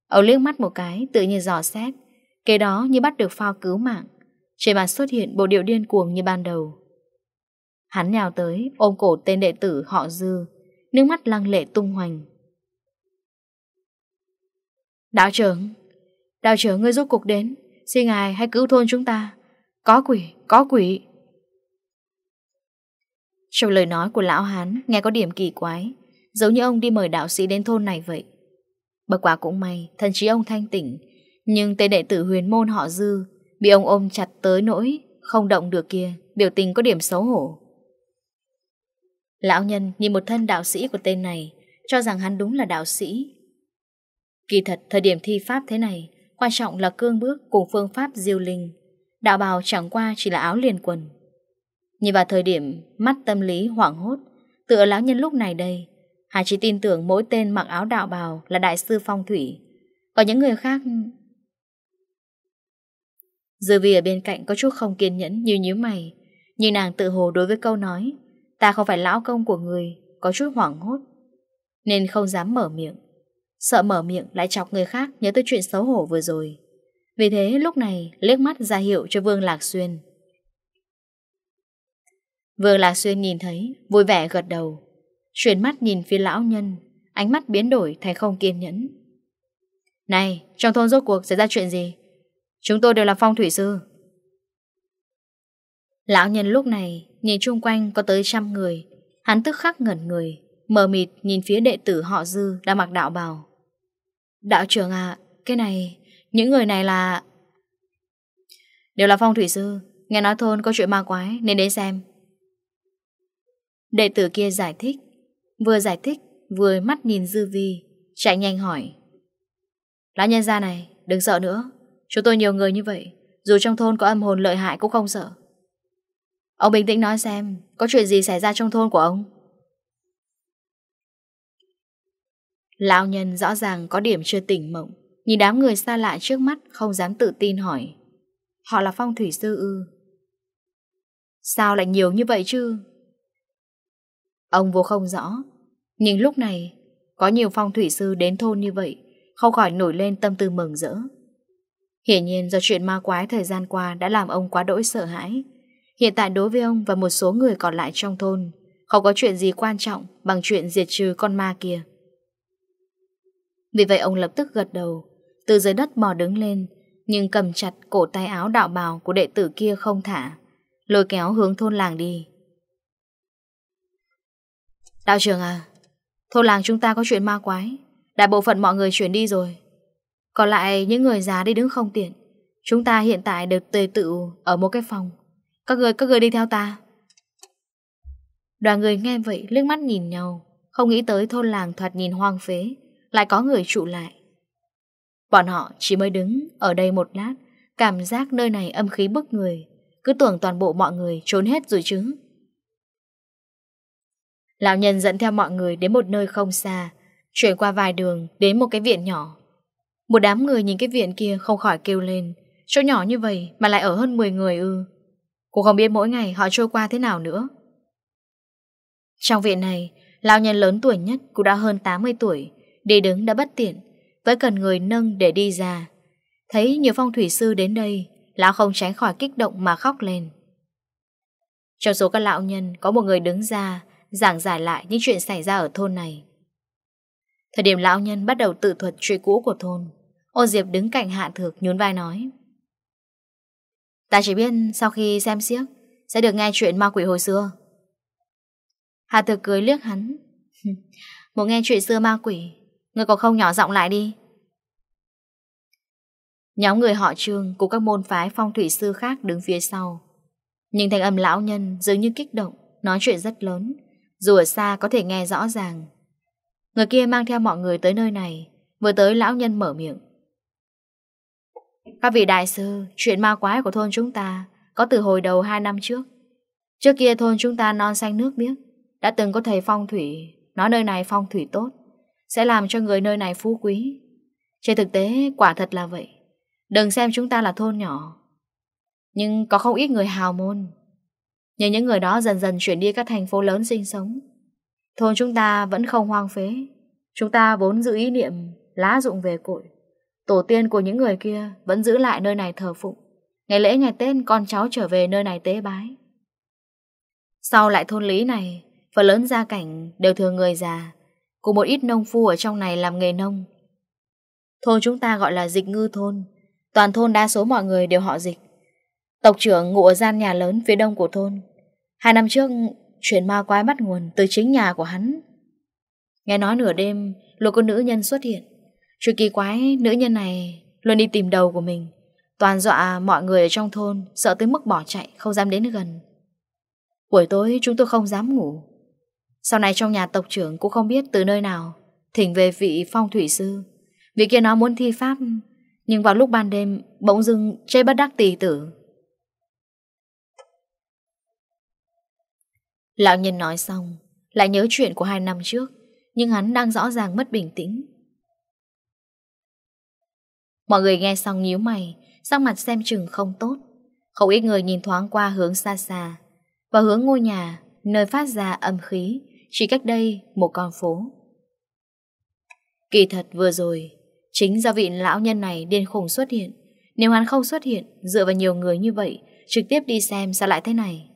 Ông liếc mắt một cái, Tự nhiên dò xét, Kế đó như bắt được phao cứu mạng. Trên bàn xuất hiện bộ điệu điên cuồng như ban đầu. Hắn nhào tới, Ôm cổ tên đệ tử họ dư, Nước mắt lăng lệ tung hoành. Đạo trưởng Đạo trưởng ngươi rốt cuộc đến. Xin ngài hãy cứu thôn chúng ta. Có quỷ, có quỷ. Trong lời nói của lão hán Nghe có điểm kỳ quái Giống như ông đi mời đạo sĩ đến thôn này vậy. Bất quả cũng may Thần chí ông thanh tỉnh Nhưng tên đệ tử huyền môn họ dư Bị ông ôm chặt tới nỗi Không động được kia Biểu tình có điểm xấu hổ. Lão nhân nhìn một thân đạo sĩ của tên này Cho rằng hắn đúng là đạo sĩ Kỳ thật thời điểm thi pháp thế này, Quan trọng là cương bước cùng phương pháp diêu linh. Đạo bào chẳng qua chỉ là áo liền quần. Nhìn vào thời điểm Mắt tâm lý hoảng hốt, Tựa lão nhân lúc này đây, Hà chỉ tin tưởng mỗi tên mặc áo đạo bào Là đại sư phong thủy. Còn những người khác Dư vì ở bên cạnh có chút không kiên nhẫn như nhíu mày, Nhưng nàng tự hồ đối với câu nói, Ta không phải lão công của người, Có chút hoảng hốt. Nên không dám mở miệng. Sợ mở miệng lại chọc người khác nhớ tới chuyện xấu hổ vừa rồi. Vì thế lúc này liếc mắt ra hiệu cho Vương Lạc Xuyên. Vương Lạc Xuyên nhìn thấy, Vui vẻ gật đầu. Chuyển mắt nhìn phía lão nhân, Ánh mắt biến đổi thành không kiên nhẫn. Này, trong thôn rốt cuộc xảy ra chuyện gì? Chúng tôi đều là phong thủy sư. Lão nhân lúc này Nhìn chung quanh có tới trăm người. Hắn tức khắc ngẩn người, Mờ mịt nhìn phía đệ tử họ dư đang mặc đạo bào. Đạo trưởng à, cái này, những người này là... Đều là phong thủy sư, nghe nói thôn có chuyện ma quái nên đến xem. Đệ tử kia giải thích, vừa giải thích, vừa mắt nhìn dư vi, chạy nhanh hỏi. lá nhân gia này, đừng sợ nữa, chúng tôi nhiều người như vậy, dù trong thôn có âm hồn lợi hại cũng không sợ. Ông bình tĩnh nói xem, có chuyện gì xảy ra trong thôn của ông? Lão nhân rõ ràng có điểm chưa tỉnh mộng Nhìn đám người xa lạ trước mắt Không dám tự tin hỏi. Họ là phong thủy sư ư? Sao lại nhiều như vậy chứ? Ông vô không rõ, Nhưng lúc này, Có nhiều phong thủy sư đến thôn như vậy, Không khỏi nổi lên tâm tư mừng rỡ. Hiển nhiên do chuyện ma quái thời gian qua Đã làm ông quá đỗi sợ hãi. Hiện tại đối với ông và một số người còn lại trong thôn, Không có chuyện gì quan trọng Bằng chuyện diệt trừ con ma kia. Vì vậy ông lập tức gật đầu. Từ dưới đất bò đứng lên, Nhưng cầm chặt cổ tay áo đạo bào của đệ tử kia không thả. Lôi kéo hướng thôn làng đi. Đạo trưởng à Thôn làng chúng ta có chuyện ma quái. Đại bộ phận mọi người chuyển đi rồi. Còn lại những người già đi đứng không tiện. Chúng ta hiện tại được tề tự Ở một cái phòng. Các người các người đi theo ta. Đoàn người nghe vậy liếc mắt nhìn nhau, Không nghĩ tới thôn làng thoạt nhìn hoang phế. Lại có người trụ lại. Bọn họ chỉ mới đứng ở đây một lát, Cảm giác nơi này âm khí bức người, Cứ tưởng toàn bộ mọi người trốn hết rồi chứ. Lão nhân dẫn theo mọi người đến một nơi không xa, Chuyển qua vài đường đến một cái viện nhỏ. Một đám người nhìn cái viện kia không khỏi kêu lên, Chỗ nhỏ như vậy mà lại ở hơn 10 người ư. Cũng không biết mỗi ngày họ trôi qua thế nào nữa. Trong viện này, Lão nhân lớn tuổi nhất cũng đã hơn 80 tuổi Đi đứng đã bất tiện, Vẫn cần người nâng để đi ra. Thấy nhiều phong thủy sư đến đây, Lão không tránh khỏi kích động mà khóc lên. Trong số các lão nhân, Có một người đứng ra, Giảng giải lại những chuyện xảy ra ở thôn này. Thời điểm lão nhân bắt đầu tự thuật chuyện cũ của thôn Ô Diệp đứng cạnh Hạ Thược nhún vai nói, Ta chỉ biết sau khi xem siếc Sẽ được nghe chuyện ma quỷ hồi xưa. Hạ Thược cười liếc hắn Muốn nghe chuyện xưa ma quỷ Ngươi còn không nhỏ giọng lại đi. Nhóm người họ trương Của các môn phái phong thủy sư khác đứng phía sau. Nhìn thành âm lão nhân Dường như kích động, Nói chuyện rất lớn, Dù ở xa có thể nghe rõ ràng. Người kia mang theo mọi người tới nơi này, Vừa tới lão nhân mở miệng. Các vị đại sư, Chuyện ma quái của thôn chúng ta Có từ hồi đầu 2 năm trước. Trước kia thôn chúng ta non xanh nước biếc, Đã từng có thầy phong thủy, Nói nơi này phong thủy tốt sẽ làm cho người nơi này phú quý. Trên thực tế, quả thật là vậy. Đừng xem chúng ta là thôn nhỏ. Nhưng có không ít người hào môn. Nhờ những người đó dần dần chuyển đi các thành phố lớn sinh sống. Thôn chúng ta vẫn không hoang phế. Chúng ta vốn giữ ý niệm lá dụng về cội. Tổ tiên của những người kia vẫn giữ lại nơi này thờ phụng. Ngày lễ ngày Tết con cháu trở về nơi này tế bái. Sau lại thôn lý này, phần lớn gia cảnh đều thường người già, Cùng một ít nông phu ở trong này làm nghề nông. Thôn chúng ta gọi là dịch ngư thôn. Toàn thôn đa số mọi người đều họ dịch. Tộc trưởng ngụ ở gian nhà lớn phía đông của thôn. Hai năm trước Chuyện ma quái bắt nguồn từ chính nhà của hắn. Nghe nói nửa đêm, Luôn con nữ nhân xuất hiện. Chuyện kỳ quái, nữ nhân này Luôn đi tìm đầu của mình. Toàn dọa mọi người ở trong thôn, Sợ tới mức bỏ chạy, không dám đến gần. Buổi tối, chúng tôi không dám ngủ. Sau này trong nhà tộc trưởng cũng không biết từ nơi nào, Thỉnh về vị phong thủy sư. Vị kia nó muốn thi pháp, Nhưng vào lúc ban đêm, Bỗng dưng chê bất đắc tỳ tử. Lão nhân nói xong, Lại nhớ chuyện của hai năm trước, Nhưng hắn đang rõ ràng mất bình tĩnh. Mọi người nghe xong nhíu mày, Sắc mặt xem chừng không tốt. Không ít người nhìn thoáng qua hướng xa xa, Và hướng ngôi nhà, Nơi phát ra âm khí chỉ cách đây một con phố. Kỳ thật vừa rồi, chính do vị lão nhân này điên khùng xuất hiện. Nếu hắn không xuất hiện, dựa vào nhiều người như vậy, trực tiếp đi xem sao lại thế này.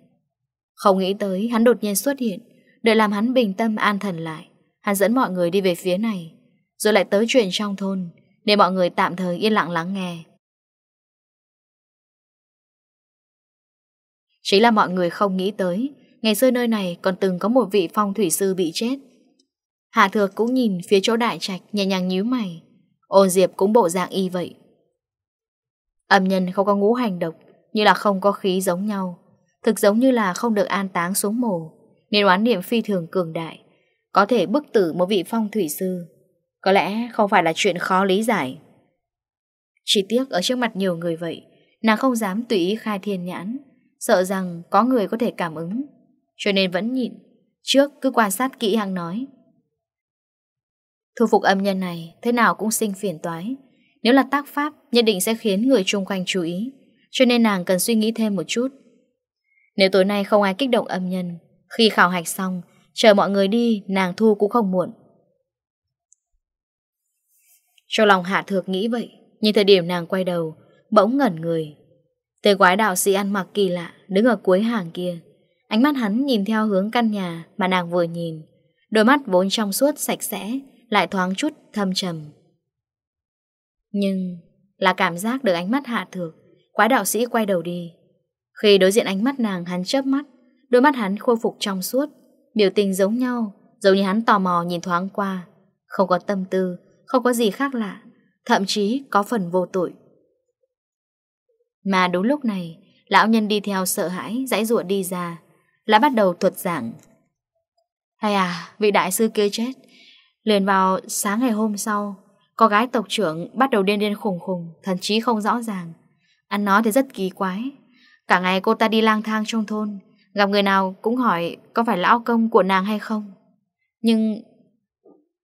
Không nghĩ tới hắn đột nhiên xuất hiện, đợi làm hắn bình tâm an thần lại. Hắn dẫn mọi người đi về phía này, rồi lại tới chuyện trong thôn, để mọi người tạm thời yên lặng lắng nghe. Chỉ là mọi người không nghĩ tới Ngày xưa nơi này còn từng có một vị phong thủy sư bị chết. Hạ thược cũng nhìn phía chỗ đại trạch, nhẹ nhàng nhíu mày. Ôn Diệp cũng bộ dạng y vậy. Âm nhân không có ngũ hành độc, Như là không có khí giống nhau. Thực giống như là không được an táng xuống mồ, Nên oán niệm phi thường cường đại. Có thể bức tử một vị phong thủy sư. Có lẽ không phải là chuyện khó lý giải. Chỉ tiếc ở trước mặt nhiều người vậy, Nàng không dám tùy ý khai thiên nhãn. Sợ rằng có người có thể cảm ứng. Cho nên vẫn nhịn, Trước cứ quan sát kỹ hàng nói. Thu phục âm nhân này, Thế nào cũng sinh phiền toái. Nếu là tác pháp, nhất định sẽ khiến người chung quanh chú ý. Cho nên nàng cần suy nghĩ thêm một chút. Nếu tối nay không ai kích động âm nhân, Khi khảo hạch xong, Chờ mọi người đi, nàng thu cũng không muộn. Trong lòng Hạ Thược nghĩ vậy, Nhưng thời điểm nàng quay đầu, Bỗng ngẩn người. Tên quái đạo sĩ ăn mặc kỳ lạ, Đứng ở cuối hàng kia Ánh mắt hắn nhìn theo hướng căn nhà mà nàng vừa nhìn. Đôi mắt vốn trong suốt sạch sẽ, lại thoáng chút thâm trầm. Nhưng là cảm giác được ánh mắt hạ thược, quái đạo sĩ quay đầu đi. Khi đối diện ánh mắt nàng hắn chớp mắt, đôi mắt hắn khôi phục trong suốt, biểu tình giống nhau, giống như hắn tò mò nhìn thoáng qua. Không có tâm tư, không có gì khác lạ, thậm chí có phần vô tội. Mà đúng lúc này, lão nhân đi theo sợ hãi, dãy ruộng đi ra, lại bắt đầu thuật giảng Hay à vị đại sư kia chết. Liền vào sáng ngày hôm sau, Có gái tộc trưởng bắt đầu điên điên khủng khủng Thần chí không rõ ràng. Ăn nói thì rất kỳ quái. Cả ngày cô ta đi lang thang trong thôn, Gặp người nào cũng hỏi Có phải lão công của nàng hay không. Nhưng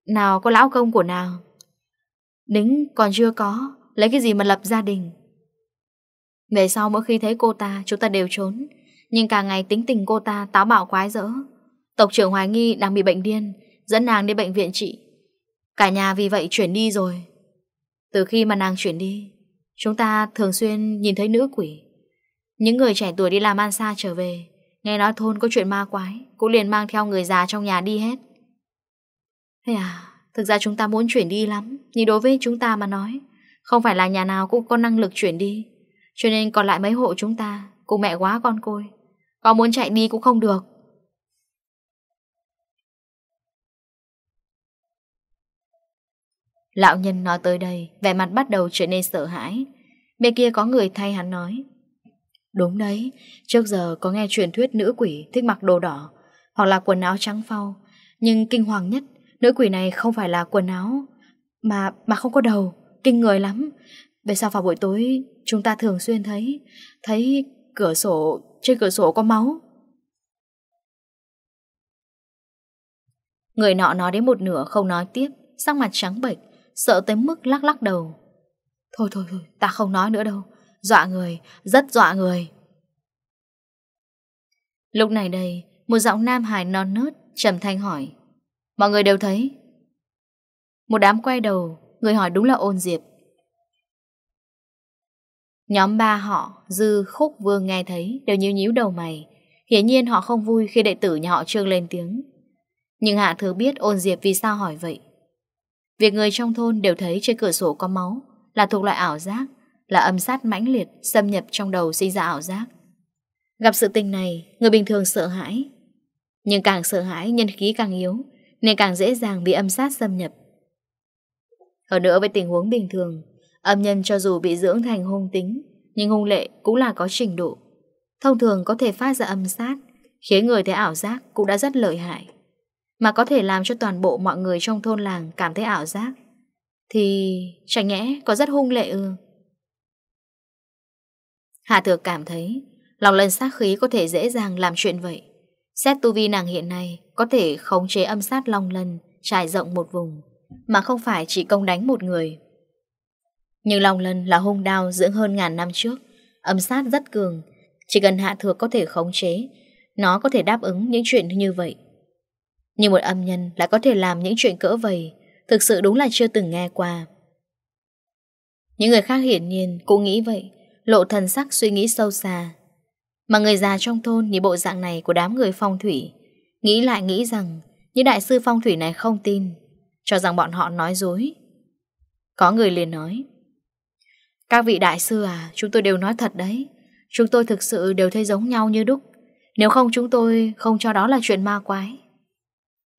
Nào có lão công của nàng? Đính còn chưa có, Lấy cái gì mà lập gia đình? Về sau mỗi khi thấy cô ta, Chúng ta đều trốn. Nhưng càng ngày tính tình cô ta táo bạo quái dỡ. Tộc trưởng hoài nghi đang bị bệnh điên, Dẫn nàng đi bệnh viện trị. Cả nhà vì vậy chuyển đi rồi. Từ khi mà nàng chuyển đi, Chúng ta thường xuyên nhìn thấy nữ quỷ. Những người trẻ tuổi đi làm an xa trở về, Nghe nói thôn có chuyện ma quái, Cũng liền mang theo người già trong nhà đi hết. Thế à Thực ra chúng ta muốn chuyển đi lắm, Nhưng đối với chúng ta mà nói, Không phải là nhà nào cũng có năng lực chuyển đi. Cho nên còn lại mấy hộ chúng ta, Cùng mẹ quá con côi có muốn chạy đi cũng không được. Lão nhân nói tới đây, Vẻ mặt bắt đầu trở nên sợ hãi. Bên kia có người thay hắn nói. Đúng đấy, Trước giờ có nghe truyền thuyết nữ quỷ Thích mặc đồ đỏ Hoặc là quần áo trắng phau. Nhưng kinh hoàng nhất, Nữ quỷ này không phải là quần áo Mà mà không có đầu. Kinh người lắm. Về sau vào buổi tối, Chúng ta thường xuyên thấy Thấy cửa sổ, trên cửa sổ có máu. Người nọ nói đến một nửa không nói tiếp, sắc mặt trắng bệch, sợ tới mức lắc lắc đầu. Thôi thôi thôi, ta không nói nữa đâu, dọa người, rất dọa người. Lúc này đây, một giọng nam hài non nớt, trầm thanh hỏi. Mọi người đều thấy. Một đám quay đầu, người hỏi đúng là ôn diệp. Nhóm ba họ, Dư, Khúc, Vương nghe thấy đều nhíu nhíu đầu mày. Hiển nhiên họ không vui khi đệ tử nhà họ Trương lên tiếng. Nhưng Hạ Thứ biết ôn diệp vì sao hỏi vậy. Việc người trong thôn đều thấy trên cửa sổ có máu là thuộc loại ảo giác, là âm sát mãnh liệt xâm nhập trong đầu sinh ra ảo giác. Gặp sự tình này, người bình thường sợ hãi. Nhưng càng sợ hãi, nhân khí càng yếu, nên càng dễ dàng bị âm sát xâm nhập. Hơn nữa với tình huống bình thường, Âm nhân cho dù bị dưỡng thành hung tính, nhưng hung lệ cũng là có trình độ. Thông thường có thể phát ra âm sát, khiến người thấy ảo giác cũng đã rất lợi hại. Mà có thể làm cho toàn bộ mọi người trong thôn làng cảm thấy ảo giác. Thì chẳng nhẽ có rất hung lệ ư. Hạ Thược cảm thấy lòng lần sát khí có thể dễ dàng làm chuyện vậy. Xét tu vi nàng hiện nay có thể khống chế âm sát long lần trải rộng một vùng, mà không phải chỉ công đánh một người. Nhưng Long Lân là hung đao dưỡng hơn ngàn năm trước. Âm sát rất cường. Chỉ cần hạ thược có thể khống chế, Nó có thể đáp ứng những chuyện như vậy. Nhưng một âm nhân lại có thể làm những chuyện cỡ vầy, Thực sự đúng là chưa từng nghe qua. Những người khác hiển nhiên cũng nghĩ vậy, Lộ thần sắc suy nghĩ sâu xa. Mà người già trong thôn nhìn bộ dạng này của đám người phong thủy, Nghĩ lại nghĩ rằng Những đại sư phong thủy này không tin, Cho rằng bọn họ nói dối. Có người liền nói các vị đại sư à, chúng tôi đều nói thật đấy. Chúng tôi thực sự đều thấy giống nhau như đúc. Nếu không chúng tôi không cho đó là chuyện ma quái.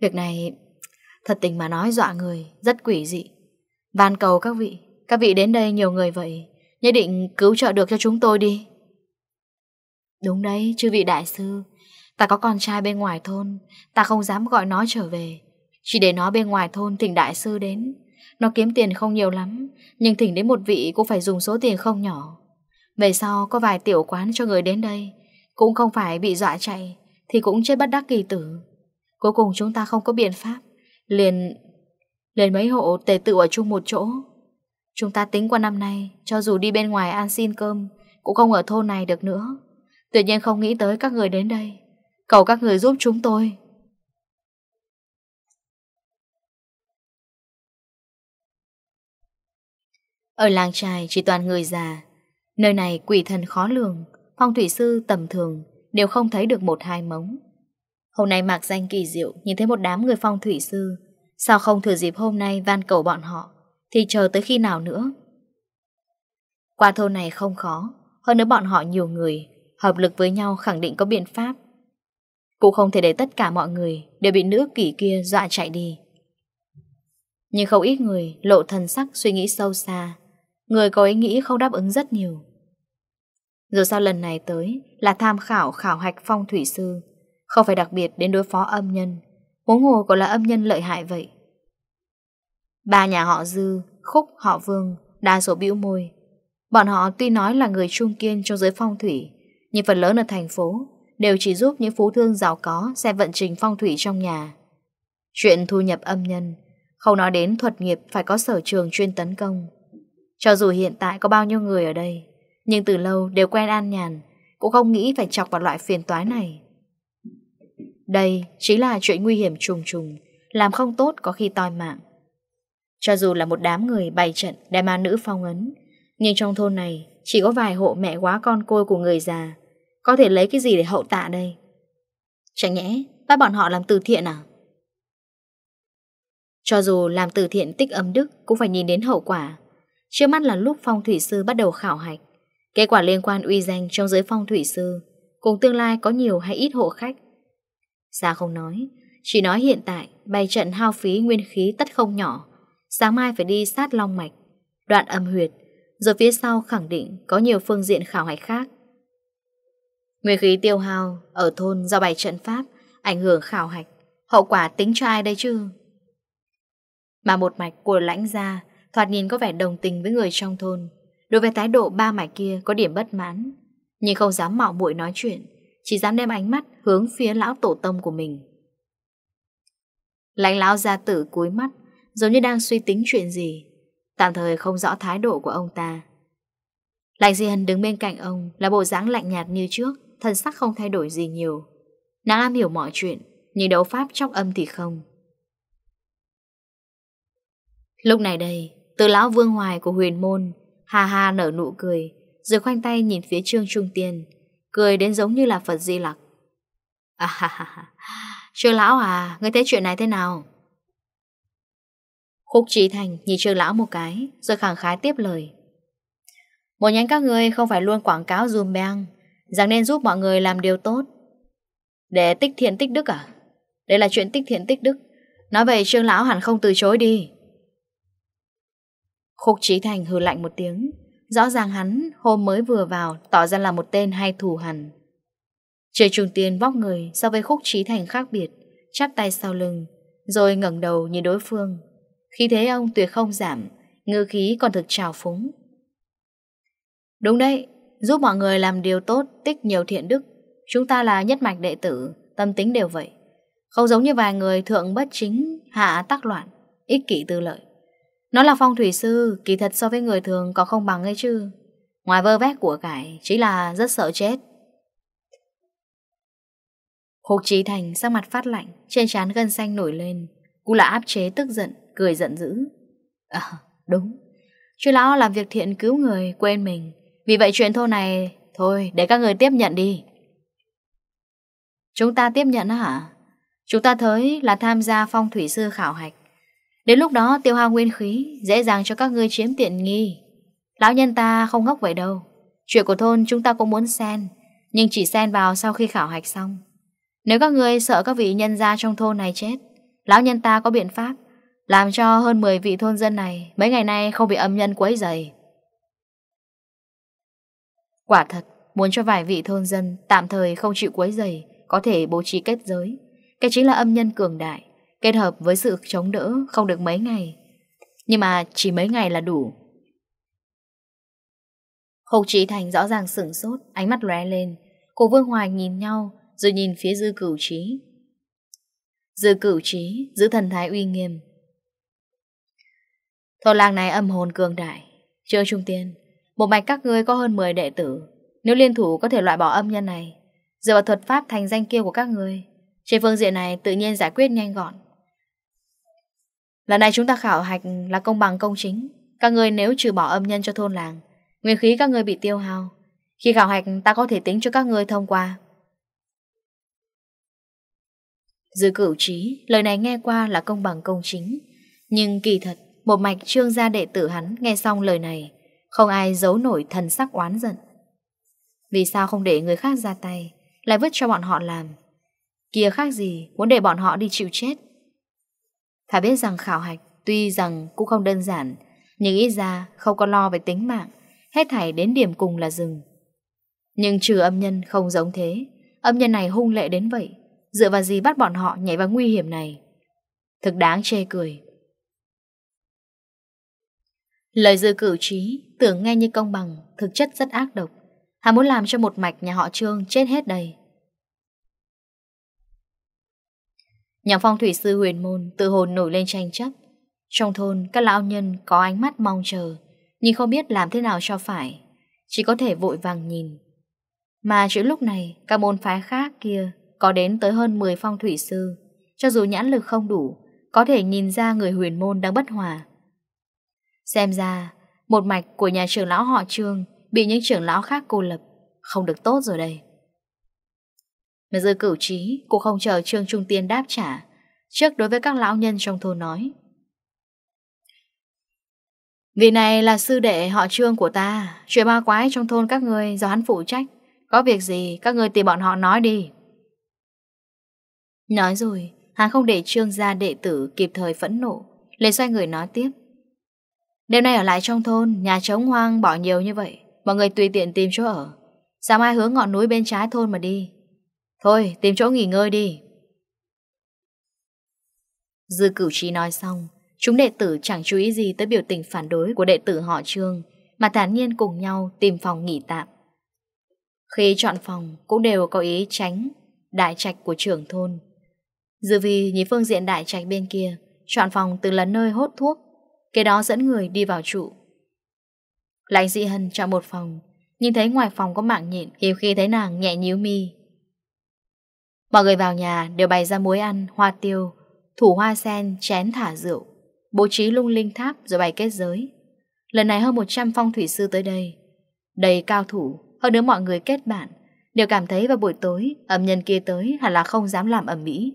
Việc này, thật tình mà nói dọa người, rất quỷ dị. Van cầu các vị, các vị đến đây nhiều người vậy, nhất định cứu trợ được cho chúng tôi đi. Đúng đấy, chư vị đại sư, ta có con trai bên ngoài thôn, ta không dám gọi nó trở về. Chỉ để nó bên ngoài thôn thỉnh đại sư đến, nó kiếm tiền không nhiều lắm, Nhưng thỉnh đến một vị cũng phải dùng số tiền không nhỏ. Về sau có vài tiểu quán cho người đến đây, Cũng không phải bị dọa chạy, Thì cũng chết bất đắc kỳ tử. Cuối cùng chúng ta không có biện pháp, Liền liền mấy hộ tề tự ở chung một chỗ. Chúng ta tính qua năm nay, Cho dù đi bên ngoài ăn xin cơm, Cũng không ở thôn này được nữa. Tự nhiên không nghĩ tới các người đến đây. Cầu các người giúp chúng tôi. Ở làng trài chỉ toàn người già. Nơi này quỷ thần khó lường, Phong thủy sư tầm thường Đều không thấy được một hai mống. Hôm nay mạc danh kỳ diệu, Nhìn thấy một đám người phong thủy sư. Sao không thừa dịp hôm nay van cầu bọn họ, Thì chờ tới khi nào nữa? Qua thôn này không khó, Hơn nữa bọn họ nhiều người, Hợp lực với nhau khẳng định có biện pháp. Cũng không thể để tất cả mọi người Đều bị nữ kỷ kia dọa chạy đi. Nhưng không ít người lộ thần sắc suy nghĩ sâu xa Người có ý nghĩ không đáp ứng rất nhiều. Dù sao lần này tới Là tham khảo khảo hạch phong thủy sư, Không phải đặc biệt đến đối phó âm nhân. Huống hồ còn là âm nhân lợi hại vậy. Ba nhà họ Dư, Khúc, họ Vương Đa số bĩu môi. Bọn họ tuy nói là người trung kiên trong giới phong thủy, Nhưng phần lớn ở thành phố Đều chỉ giúp những phú thương giàu có xe vận trình phong thủy trong nhà. Chuyện thu nhập âm nhân, Không nói đến thuật nghiệp phải có sở trường chuyên tấn công. Cho dù hiện tại có bao nhiêu người ở đây, nhưng từ lâu đều quen an nhàn, cũng không nghĩ phải chọc vào loại phiền toái này. Đây chính là chuyện nguy hiểm trùng trùng, làm không tốt có khi toi mạng. Cho dù là một đám người bày trận để ma nữ phong ấn, nhưng trong thôn này chỉ có vài hộ mẹ quá con côi của người già, có thể lấy cái gì để hậu tạ đây? Chẳng nhẽ bắt bọn họ làm từ thiện à? Cho dù làm từ thiện tích âm đức cũng phải nhìn đến hậu quả Trước mắt là lúc phong thủy sư bắt đầu khảo hạch. Kết quả liên quan uy danh trong giới phong thủy sư, cùng tương lai có nhiều hay ít hộ khách. Xa không nói, chỉ nói hiện tại bày trận hao phí nguyên khí tất không nhỏ, sáng mai phải đi sát long mạch, đoạn âm huyệt, rồi phía sau khẳng định có nhiều phương diện khảo hạch khác. Nguyên khí tiêu hao ở thôn do bày trận pháp, ảnh hưởng khảo hạch, hậu quả tính cho ai đây chứ? Mà một mạch của lãnh gia Thoạt nhìn có vẻ đồng tình với người trong thôn. Đối với thái độ ba mải kia có điểm bất mãn. Nhưng không dám mạo muội nói chuyện, Chỉ dám đem ánh mắt hướng phía lão tổ tông của mình. Lánh lão gia tử cúi mắt, Giống như đang suy tính chuyện gì. Tạm thời không rõ thái độ của ông ta. Lạnh Di Hân đứng bên cạnh ông Là bộ dáng lạnh nhạt như trước, Thân sắc không thay đổi gì nhiều. Nàng am hiểu mọi chuyện, Nhưng đấu pháp trong âm thì không. Lúc này đây từ lão vương hoài của huyền môn Hà hà nở nụ cười, Rồi khoanh tay nhìn phía trương trung tiên, Cười đến giống như là Phật Di Lặc. À ha ha ha. Trương lão à Ngươi thấy chuyện này thế nào? Khúc trí thành nhìn trương lão một cái, Rồi khẳng khái tiếp lời. Một nhánh các người không phải luôn quảng cáo dùm beng, Rằng nên giúp mọi người làm điều tốt. Để tích thiện tích đức à? Đây là chuyện tích thiện tích đức. Nói về trương lão hẳn không từ chối đi. Khúc Trí Thành hừ lạnh một tiếng. Rõ ràng hắn hôm mới vừa vào Tỏ ra là một tên hay thủ hẳn. Trời trùng tiên vóc người So với khúc Trí Thành khác biệt, Chắp tay sau lưng, Rồi ngẩng đầu nhìn đối phương. Khi thế ông tuyệt không giảm Ngư khí còn thực trào phúng. Đúng đấy, Giúp mọi người làm điều tốt, Tích nhiều thiện đức. Chúng ta là nhất mạch đệ tử, Tâm tính đều vậy. Không giống như vài người thượng bất chính, Hạ tắc loạn, Ích kỷ tư lợi. Nó là phong thủy sư, kỳ thật so với người thường còn không bằng ấy chứ. Ngoài vơ vét của cải, chỉ là rất sợ chết. Hục trí thành sắc mặt phát lạnh, trên trán gân xanh nổi lên. Cũng là áp chế tức giận, cười giận dữ. À, đúng. Chú lão làm việc thiện cứu người, quên mình. Vì vậy chuyện thô này, thôi để các người tiếp nhận đi. Chúng ta tiếp nhận hả? Chúng ta thấy là tham gia phong thủy sư khảo hạch. Đến lúc đó tiêu hao nguyên khí, Dễ dàng cho các ngươi chiếm tiện nghi. Lão nhân ta không ngốc vậy đâu. Chuyện của thôn chúng ta cũng muốn xen, Nhưng chỉ xen vào sau khi khảo hạch xong. Nếu các ngươi sợ các vị nhân gia trong thôn này chết, Lão nhân ta có biện pháp Làm cho hơn 10 vị thôn dân này Mấy ngày nay không bị âm nhân quấy dày Quả thật, Muốn cho vài vị thôn dân Tạm thời không chịu quấy dày Có thể bố trí kết giới. Cái chính là âm nhân cường đại. Kết hợp với sự chống đỡ không được mấy ngày. Nhưng mà chỉ mấy ngày là đủ. Hục Trí Thành rõ ràng sửng sốt, Ánh mắt lóe lên. Cô Vương Hoài nhìn nhau, Rồi nhìn phía Dư Cửu Trí Dư Cửu Trí giữ thần thái uy nghiêm. Thổ làng này âm hồn cường đại. Trương Trung Tiên, Một mạch các ngươi có hơn 10 đệ tử. Nếu liên thủ có thể loại bỏ âm nhân này, Dựa vào thuật pháp thành danh kia của các ngươi, Trên phương diện này tự nhiên giải quyết nhanh gọn. Lần này chúng ta khảo hạch là công bằng, công chính. Các người nếu trừ bỏ âm nhân cho thôn làng, Nguyên khí các người bị tiêu hao. Khi khảo hạch, ta có thể tính cho các người thông qua. Dư cửu trí, Lời này nghe qua là công bằng, công chính. Nhưng kỳ thật, Một mạch trương gia đệ tử hắn nghe xong lời này, Không ai giấu nổi thần sắc oán giận. Vì sao không để người khác ra tay, Lại vứt cho bọn họ làm? Kia khác gì, muốn để bọn họ đi chịu chết? Thà biết rằng khảo hạch tuy rằng cũng không đơn giản, nhưng ít ra không có lo về tính mạng, hết thảy đến điểm cùng là dừng. Nhưng trừ âm nhân không giống thế, âm nhân này hung lệ đến vậy, dựa vào gì bắt bọn họ nhảy vào nguy hiểm này. Thực đáng chê cười. Lời dư cử trí tưởng nghe như công bằng, thực chất rất ác độc. Hắn muốn làm cho một mạch nhà họ Trương chết hết đầy. Nhà phong thủy sư huyền môn tự hồn nổi lên tranh chấp. Trong thôn, các lão nhân có ánh mắt mong chờ, nhưng không biết làm thế nào cho phải. Chỉ có thể vội vàng nhìn. Mà chữ lúc này, các môn phái khác kia có đến tới hơn 10 phong thủy sư. Cho dù nhãn lực không đủ, có thể nhìn ra người huyền môn đang bất hòa. Xem ra, một mạch của nhà trưởng lão họ trương bị những trưởng lão khác cô lập, không được tốt rồi đây. Mà dưới cửu trí, cô không chờ Trương Trung Tiên đáp trả, trước đối với các lão nhân trong thôn nói. Vị này là sư đệ họ trương của ta, chuyện ma quái trong thôn các người do hắn phụ trách. Có việc gì, các người tìm bọn họ nói đi. Nói rồi, hắn không để trương gia đệ tử kịp thời phẫn nộ, lên xoay người nói tiếp. Đêm nay ở lại trong thôn, nhà trống hoang bỏ nhiều như vậy, mọi người tùy tiện tìm chỗ ở. Sáng mai hướng ngọn núi bên trái thôn mà đi, Thôi, tìm chỗ nghỉ ngơi đi. Dư cửu trí nói xong, Chúng đệ tử chẳng chú ý gì tới biểu tình phản đối của đệ tử họ trương, Mà thản nhiên cùng nhau tìm phòng nghỉ tạm. Khi chọn phòng, cũng đều có ý tránh Đại trạch của trưởng thôn. Dư vì nhìn phương diện đại trạch bên kia, Chọn phòng từ lấn nơi hốt thuốc, Kế đó dẫn người đi vào trụ. Lãnh dị hân chọn một phòng Nhìn thấy ngoài phòng có mạng nhịn Hiếm khi thấy nàng nhẹ nhíu mi. Mọi người vào nhà đều bày ra muối ăn, hoa tiêu, thủ hoa sen, chén thả rượu, bố trí lung linh tháp rồi bày kết giới. Lần này hơn 100 phong thủy sư tới đây. Đầy cao thủ, hơn nữa mọi người kết bạn, đều cảm thấy vào buổi tối âm nhân kia tới hẳn là không dám làm ẩm mỹ.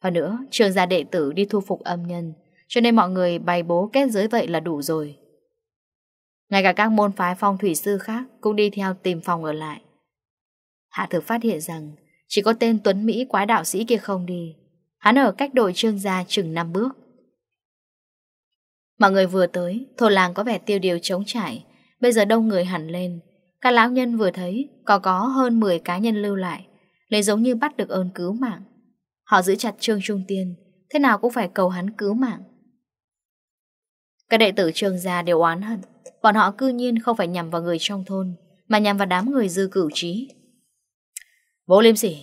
và nữa, trường gia đệ tử đi thu phục âm nhân, cho nên mọi người bày bố kết giới vậy là đủ rồi. Ngay cả các môn phái phong thủy sư khác cũng đi theo tìm phòng ở lại. Hạ thực phát hiện rằng chỉ có tên Tuấn Mỹ quái đạo sĩ kia không đi. Hắn ở cách đội trương gia chừng 5 bước. Mọi người vừa tới Thổ làng có vẻ tiêu điều trống trải. Bây giờ đông người hẳn lên. Các lão nhân vừa thấy, Có có hơn 10 cá nhân lưu lại. Lấy giống như bắt được ơn cứu mạng. Họ giữ chặt Trương Trung Tiên. Thế nào cũng phải cầu hắn cứu mạng. Các đệ tử Trương gia đều oán hận. Bọn họ cư nhiên không phải nhằm vào người trong thôn, Mà nhằm vào đám người dư cửu trí. Vô liêm sỉ,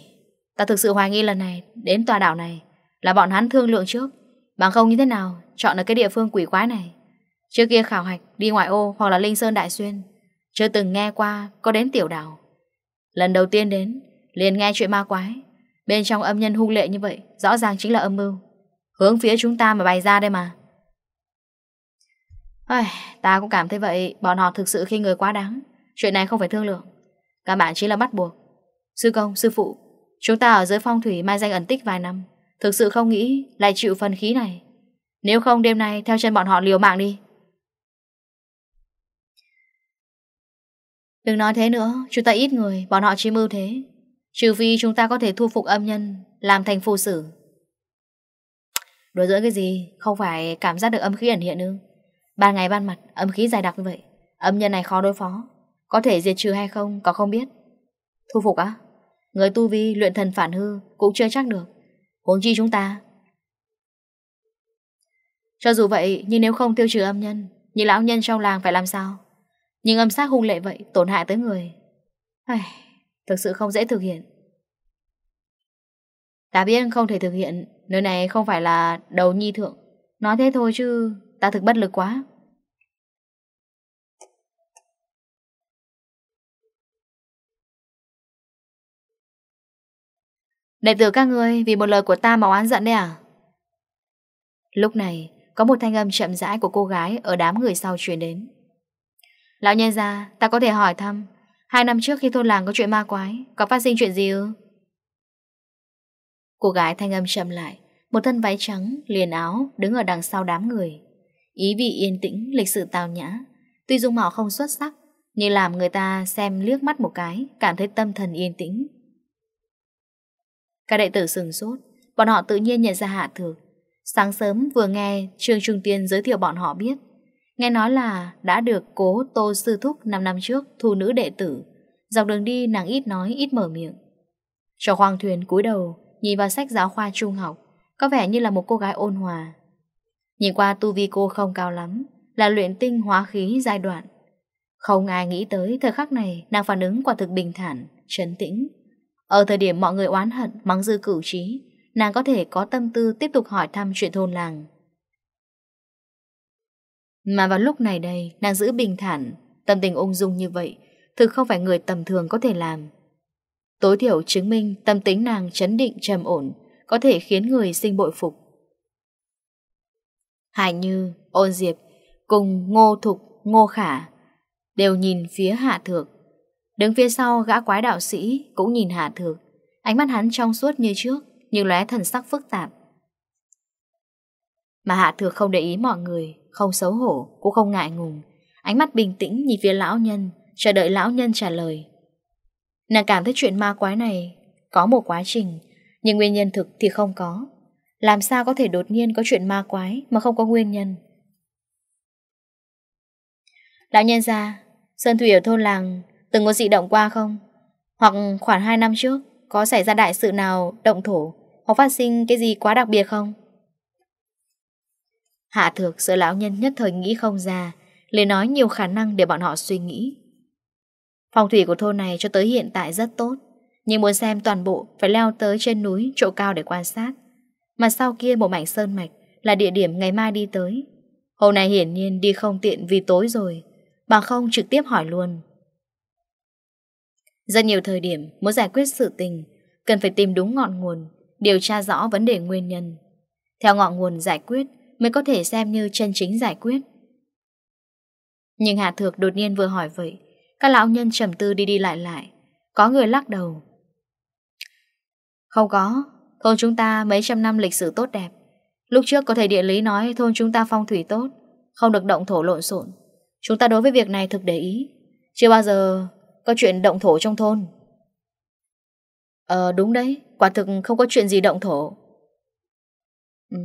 ta thực sự hoài nghi lần này đến tòa đảo này là bọn hắn thương lượng trước, bằng không như thế nào chọn được cái địa phương quỷ quái này. Trước kia khảo hạch đi ngoại ô hoặc là Linh Sơn Đại Xuyên, chưa từng nghe qua có đến tiểu đảo. Lần đầu tiên đến, liền nghe chuyện ma quái, bên trong âm nhân hung lệ như vậy, rõ ràng chính là âm mưu. Hướng phía chúng ta mà bày ra đây mà. Ôi, ta cũng cảm thấy vậy, bọn họ thực sự khi người quá đáng. Chuyện này không phải thương lượng. Các bạn chỉ là bắt buộc. Sư công, sư phụ, chúng ta ở dưới phong thủy mai danh ẩn tích vài năm, thực sự không nghĩ lại chịu phần khí này. Nếu không đêm nay theo chân bọn họ liều mạng đi. Đừng nói thế nữa, chúng ta ít người, bọn họ chỉ mưu thế. Trừ phi chúng ta có thể thu phục âm nhân, làm thành phù sử. Đối giữa cái gì, không phải cảm giác được âm khí ẩn hiện nữa Ban ngày ban mặt, âm khí dài đặc như vậy. Âm nhân này khó đối phó. Có thể diệt trừ hay không, có không biết. Thu phục á? Người tu vi luyện thần phản hư Cũng chưa chắc được. Huống chi chúng ta. Cho dù vậy Nhưng nếu không tiêu trừ âm nhân Những lão nhân trong làng phải làm sao? Nhưng âm sát hung lệ vậy Tổn hại tới người. Ai, Thực sự không dễ thực hiện. Ta biết không thể thực hiện Nơi này không phải là đầu nhi thượng. Nói thế thôi chứ Ta thực bất lực quá. Đệ tử các ngươi vì một lời của ta mà oán giận đấy à? Lúc này, có một thanh âm chậm rãi của cô gái ở đám người sau truyền đến. Lão nhân gia, ta có thể hỏi thăm, hai năm trước khi thôn làng có chuyện ma quái, có phát sinh chuyện gì ư? Cô gái thanh âm chậm lại, một thân váy trắng, liền áo, đứng ở đằng sau đám người. Ý vị yên tĩnh, lịch sự tào nhã, tuy dung mạo không xuất sắc, nhưng làm người ta xem liếc mắt một cái, cảm thấy tâm thần yên tĩnh, các đệ tử sừng sốt. Bọn họ tự nhiên nhận ra Hạ Thược. Sáng sớm vừa nghe, Trương Trung Tiên giới thiệu bọn họ biết. Nghe nói là đã được cố Tô Sư Thúc 5 năm trước thu nữ đệ tử. Dọc đường đi, nàng ít nói, ít mở miệng. Cho khoang thuyền cúi đầu, Nhìn vào sách giáo khoa trung học, Có vẻ như là một cô gái ôn hòa. Nhìn qua tu vi cô không cao lắm, Là luyện tinh hóa khí giai đoạn. Không ai nghĩ tới thời khắc này Nàng phản ứng quả thực bình thản, Trấn tĩnh. Ở thời điểm mọi người oán hận, mắng dư cửu trí, nàng có thể có tâm tư tiếp tục hỏi thăm chuyện thôn làng. Mà vào lúc này đây, nàng giữ bình thản, tâm tình ung dung như vậy, thực không phải người tầm thường có thể làm. Tối thiểu chứng minh tâm tính nàng chấn định trầm ổn, có thể khiến người sinh bội phục. Hải Như, Ôn Diệp cùng Ngô Thục, Ngô Khả đều nhìn phía Hạ Thược. Đứng phía sau gã quái đạo sĩ Cũng nhìn Hạ Thược. Ánh mắt hắn trong suốt như trước, Nhưng lóe thần sắc phức tạp. Mà Hạ Thược không để ý mọi người, Không xấu hổ, Cũng không ngại ngùng. Ánh mắt bình tĩnh nhìn phía lão nhân, Chờ đợi lão nhân trả lời. Nàng cảm thấy chuyện ma quái này Có một quá trình, Nhưng nguyên nhân thực thì không có. Làm sao có thể đột nhiên có chuyện ma quái Mà không có nguyên nhân? Lão nhân ra, Sơn Thủy ở thôn làng Từng có dị động qua không? Hoặc khoảng 2 năm trước, Có xảy ra đại sự nào, động thổ Hoặc phát sinh cái gì quá đặc biệt không? Hạ thược, sợ lão nhân nhất thời nghĩ không ra Lấy nói nhiều khả năng để bọn họ suy nghĩ Phòng thủy của thôn này cho tới hiện tại rất tốt, Nhưng muốn xem toàn bộ Phải leo tới trên núi chỗ cao để quan sát Mà sau kia một mảnh sơn mạch Là địa điểm ngày mai đi tới Hôm nay hiển nhiên đi không tiện vì tối rồi Bà không trực tiếp hỏi luôn rất nhiều thời điểm muốn giải quyết sự tình, cần phải tìm đúng ngọn nguồn, điều tra rõ vấn đề nguyên nhân. Theo ngọn nguồn giải quyết mới có thể xem như chân chính giải quyết. Nhưng hạ Thược đột nhiên vừa hỏi vậy, các lão nhân trầm tư đi đi lại lại, có người lắc đầu. Không có, thôn chúng ta mấy trăm năm lịch sử tốt đẹp. Lúc trước có thầy địa lý nói thôn chúng ta phong thủy tốt, không được động thổ lộn xộn. Chúng ta đối với việc này thực để ý. Chưa bao giờ có chuyện động thổ trong thôn. Ờ đúng đấy. Quả thực không có chuyện gì động thổ. Ừ,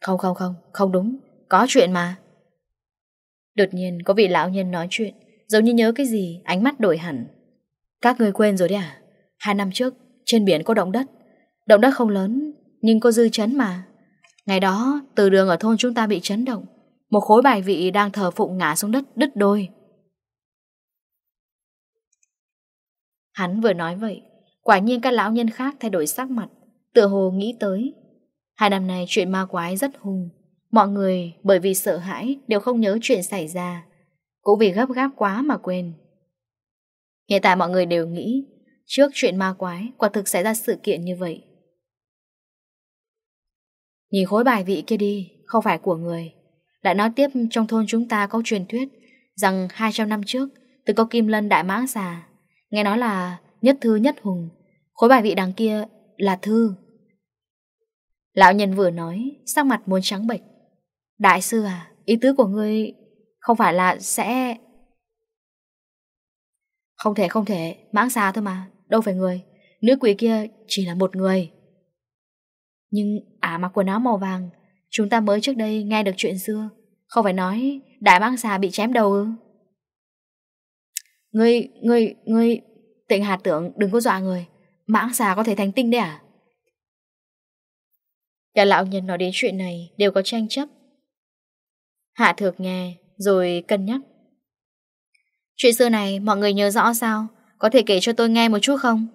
Không không không Không đúng. Có chuyện mà. Đột nhiên có vị lão nhân nói chuyện Giống như nhớ cái gì Ánh mắt đổi hẳn. Các người quên rồi đấy à? Hai năm trước Trên biển có động đất. Động đất không lớn Nhưng có dư chấn mà. Ngày đó Từ đường ở thôn chúng ta bị chấn động. Một khối bài vị đang thờ phụng ngã xuống đất đứt đôi. Hắn vừa nói vậy, quả nhiên các lão nhân khác thay đổi sắc mặt, tựa hồ nghĩ tới. Hai năm nay chuyện ma quái rất hung, mọi người bởi vì sợ hãi đều không nhớ chuyện xảy ra, cũng vì gấp gáp quá mà quên. Hiện tại mọi người đều nghĩ, trước chuyện ma quái quả thực xảy ra sự kiện như vậy. Nhìn khối bài vị kia đi, không phải của người. Lại nói tiếp trong thôn chúng ta có truyền thuyết rằng 200 năm trước, từ có kim lân đại mã già Nghe nói là nhất thư nhất hùng, khối bài vị đằng kia là thư. Lão nhân vừa nói, sắc mặt muốn trắng bệch. Đại sư à, ý tứ của ngươi không phải là sẽ... Không thể không thể, mãng xa thôi mà, đâu phải người. Nữ quỷ kia chỉ là một người. Nhưng ả à, mặc quần áo màu vàng, chúng ta mới trước đây nghe được chuyện xưa. Không phải nói đại mãng xà bị chém đầu ư? Ngươi, ngươi, ngươi, tịnh Hà tưởng đừng có dọa người, mãng xà có thể thành tinh đấy à? Cả lão nhân nói đến chuyện này đều có tranh chấp. Hạ thược nghe, rồi cân nhắc. Chuyện xưa này mọi người nhớ rõ sao? Có thể kể cho tôi nghe một chút không?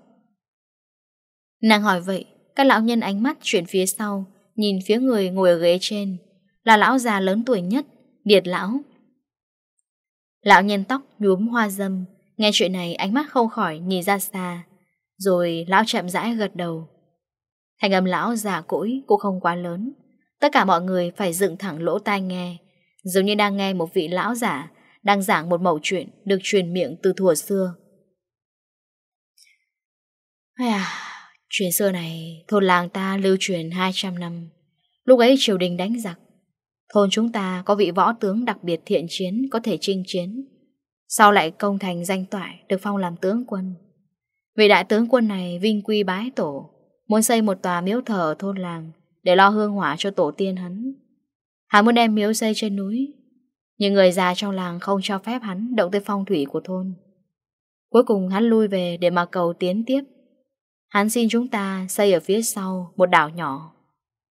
Nàng hỏi vậy, các lão nhân ánh mắt chuyển phía sau, nhìn phía người ngồi ở ghế trên. Là lão già lớn tuổi nhất, điệt lão, Lão nhân tóc nhuốm hoa dâm Nghe chuyện này ánh mắt không khỏi nhìn ra xa. Rồi lão chậm rãi gật đầu. Thành âm lão già cỗi cũng không quá lớn. Tất cả mọi người phải dựng thẳng lỗ tai nghe. Giống như đang nghe một vị lão giả Đang giảng một mẩu chuyện Được truyền miệng từ thuở xưa. À, Chuyện xưa này Thôn làng ta lưu truyền 200 năm. Lúc ấy triều đình đánh giặc Thôn chúng ta có vị võ tướng đặc biệt thiện chiến, Có thể chinh chiến. Sau lại công thành danh toại, Được phong làm tướng quân. Vị đại tướng quân này vinh quy bái tổ, Muốn xây một tòa miếu thờ thôn làng Để lo hương hỏa cho tổ tiên hắn. Hắn muốn đem miếu xây trên núi, Nhưng người già trong làng không cho phép hắn Động tới phong thủy của thôn. Cuối cùng hắn lui về để mà cầu tiến tiếp. Hắn xin chúng ta xây ở phía sau Một đảo nhỏ.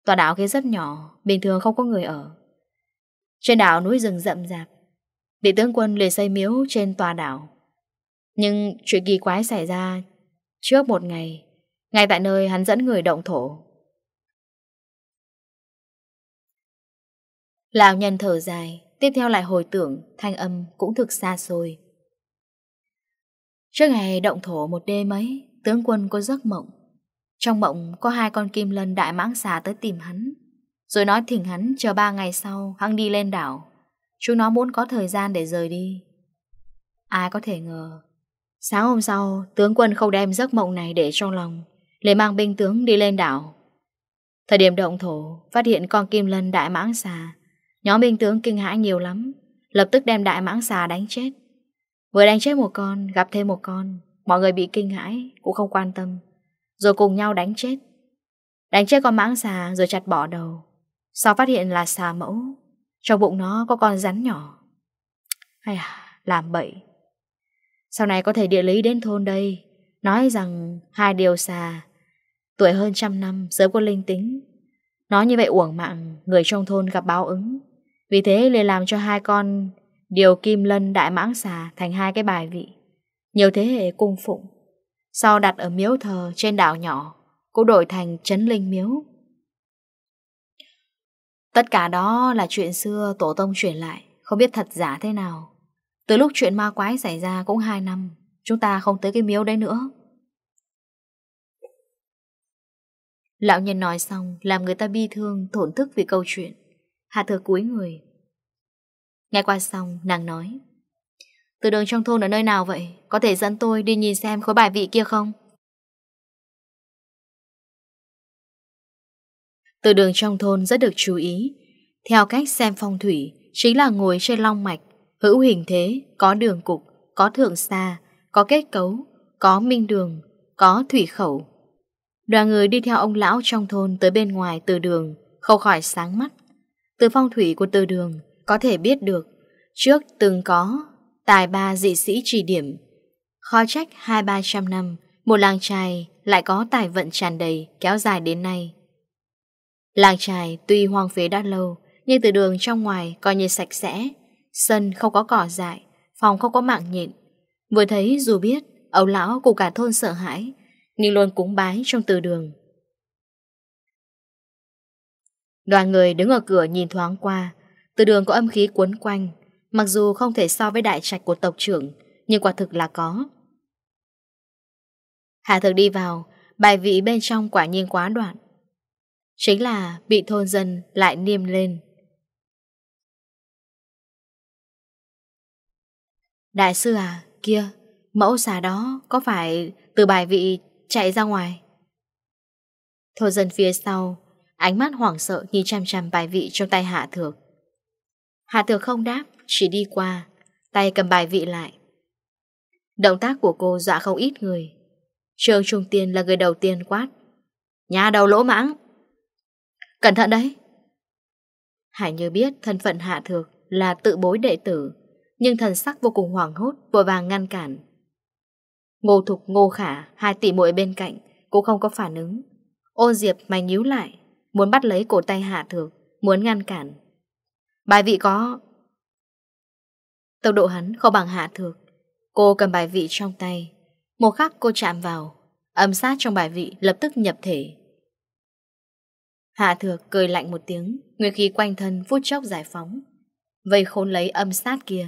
Tòa đảo kia rất nhỏ, Bình thường không có người ở. Trên đảo núi rừng rậm rạp, Vị tướng quân lề xây miếu trên tòa đảo. Nhưng chuyện kỳ quái xảy ra Trước một ngày, Ngay tại nơi hắn dẫn người động thổ. Lào nhân thở dài, Tiếp theo lại hồi tưởng, Thanh âm cũng thực xa xôi. Trước ngày động thổ một đêm ấy, Tướng quân có giấc mộng. Trong mộng, có hai con kim lân đại mãng xà tới tìm hắn. Rồi nói thỉnh hắn, chờ ba ngày sau, hắn đi lên đảo. Chúng nó muốn có thời gian để rời đi. Ai có thể ngờ, Sáng hôm sau, tướng quân không đem giấc mộng này để trong lòng Để mang binh tướng đi lên đảo. Thời điểm động thổ, Phát hiện con kim lân đại mãng xà. Nhóm binh tướng kinh hãi nhiều lắm, Lập tức đem đại mãng xà đánh chết. Vừa đánh chết một con, Gặp thêm một con, Mọi người bị kinh hãi, Cũng không quan tâm. Rồi cùng nhau đánh chết. Đánh chết con mãng xà rồi chặt bỏ đầu. Sau phát hiện là xà mẫu Trong bụng nó có con rắn nhỏ. Hay à, làm bậy. Sau này có thể địa lý đến thôn đây Nói rằng hai điều xà Tuổi hơn trăm năm sớm có linh tính. Nói như vậy uổng mạng Người trong thôn gặp báo ứng. Vì thế liền làm cho hai con Điều kim lân đại mãng xà Thành hai cái bài vị. Nhiều thế hệ cung phụng. Sau đặt ở miếu thờ trên đảo nhỏ Cũng đổi thành Trấn Linh Miếu. Tất cả đó là chuyện xưa tổ tông truyền lại, Không biết thật giả thế nào. Từ lúc chuyện ma quái xảy ra cũng 2 năm, Chúng ta không tới cái miếu đấy nữa. Lão nhân nói xong, Làm người ta bi thương, thổn thức vì câu chuyện. Hạ thừa cuối người. Nghe qua xong, nàng nói từ đường trong thôn ở nơi nào vậy? Có thể dẫn tôi đi nhìn xem khối bài vị kia không? Từ đường trong thôn rất được chú ý. Theo cách xem phong thủy, chính là ngồi trên long mạch, hữu hình thế, có đường cục, có thượng xa, có kết cấu, có minh đường, có thủy khẩu. Đoàn người đi theo ông lão trong thôn tới bên ngoài từ đường, không khỏi sáng mắt. Từ phong thủy của từ đường, có thể biết được, trước từng có Tài ba dị sĩ trì điểm. Khó trách hai ba trăm năm, Một làng trài lại có tài vận tràn đầy Kéo dài đến nay. Làng trài tuy hoang phế đã lâu, Nhưng từ đường trong ngoài coi như sạch sẽ, Sân không có cỏ dại, Phòng không có mạng nhện. Vừa thấy dù biết Ông lão của cả thôn sợ hãi, Nhưng luôn cúng bái trong từ đường. Đoàn người đứng ở cửa nhìn thoáng qua, Từ đường có âm khí cuốn quanh Mặc dù không thể so với đại trạch của tộc trưởng, nhưng quả thực là có. Hạ thực đi vào, bài vị bên trong quả nhiên quá đoạn. Chính là bị thôn dân lại niêm lên. Đại sư à, kia, mẫu xà đó có phải từ bài vị chạy ra ngoài? Thôn dân phía sau, ánh mắt hoảng sợ nhìn chăm chăm bài vị trong tay hạ thược. Hạ Thược không đáp, chỉ đi qua, tay cầm bài vị lại. Động tác của cô dọa không ít người. Trường Trung Tiên là người đầu tiên quát. Nhà đầu lỗ mãng. Cẩn thận đấy. Hải như biết thân phận Hạ Thược là tự bối đệ tử, nhưng thần sắc vô cùng hoảng hốt, vội vàng ngăn cản. Ngô Thục, Ngô Khả, hai tỷ muội bên cạnh, cô không có phản ứng. Ô Diệp mày nhíu lại, muốn bắt lấy cổ tay Hạ Thược, muốn ngăn cản. Bài vị có... Tốc độ hắn không bằng hạ thược. Cô cầm bài vị trong tay. Một khắc cô chạm vào. Âm sát trong bài vị lập tức nhập thể. Hạ thược cười lạnh một tiếng. Nguyên khí quanh thân phút chốc giải phóng. Vây khốn lấy âm sát kia.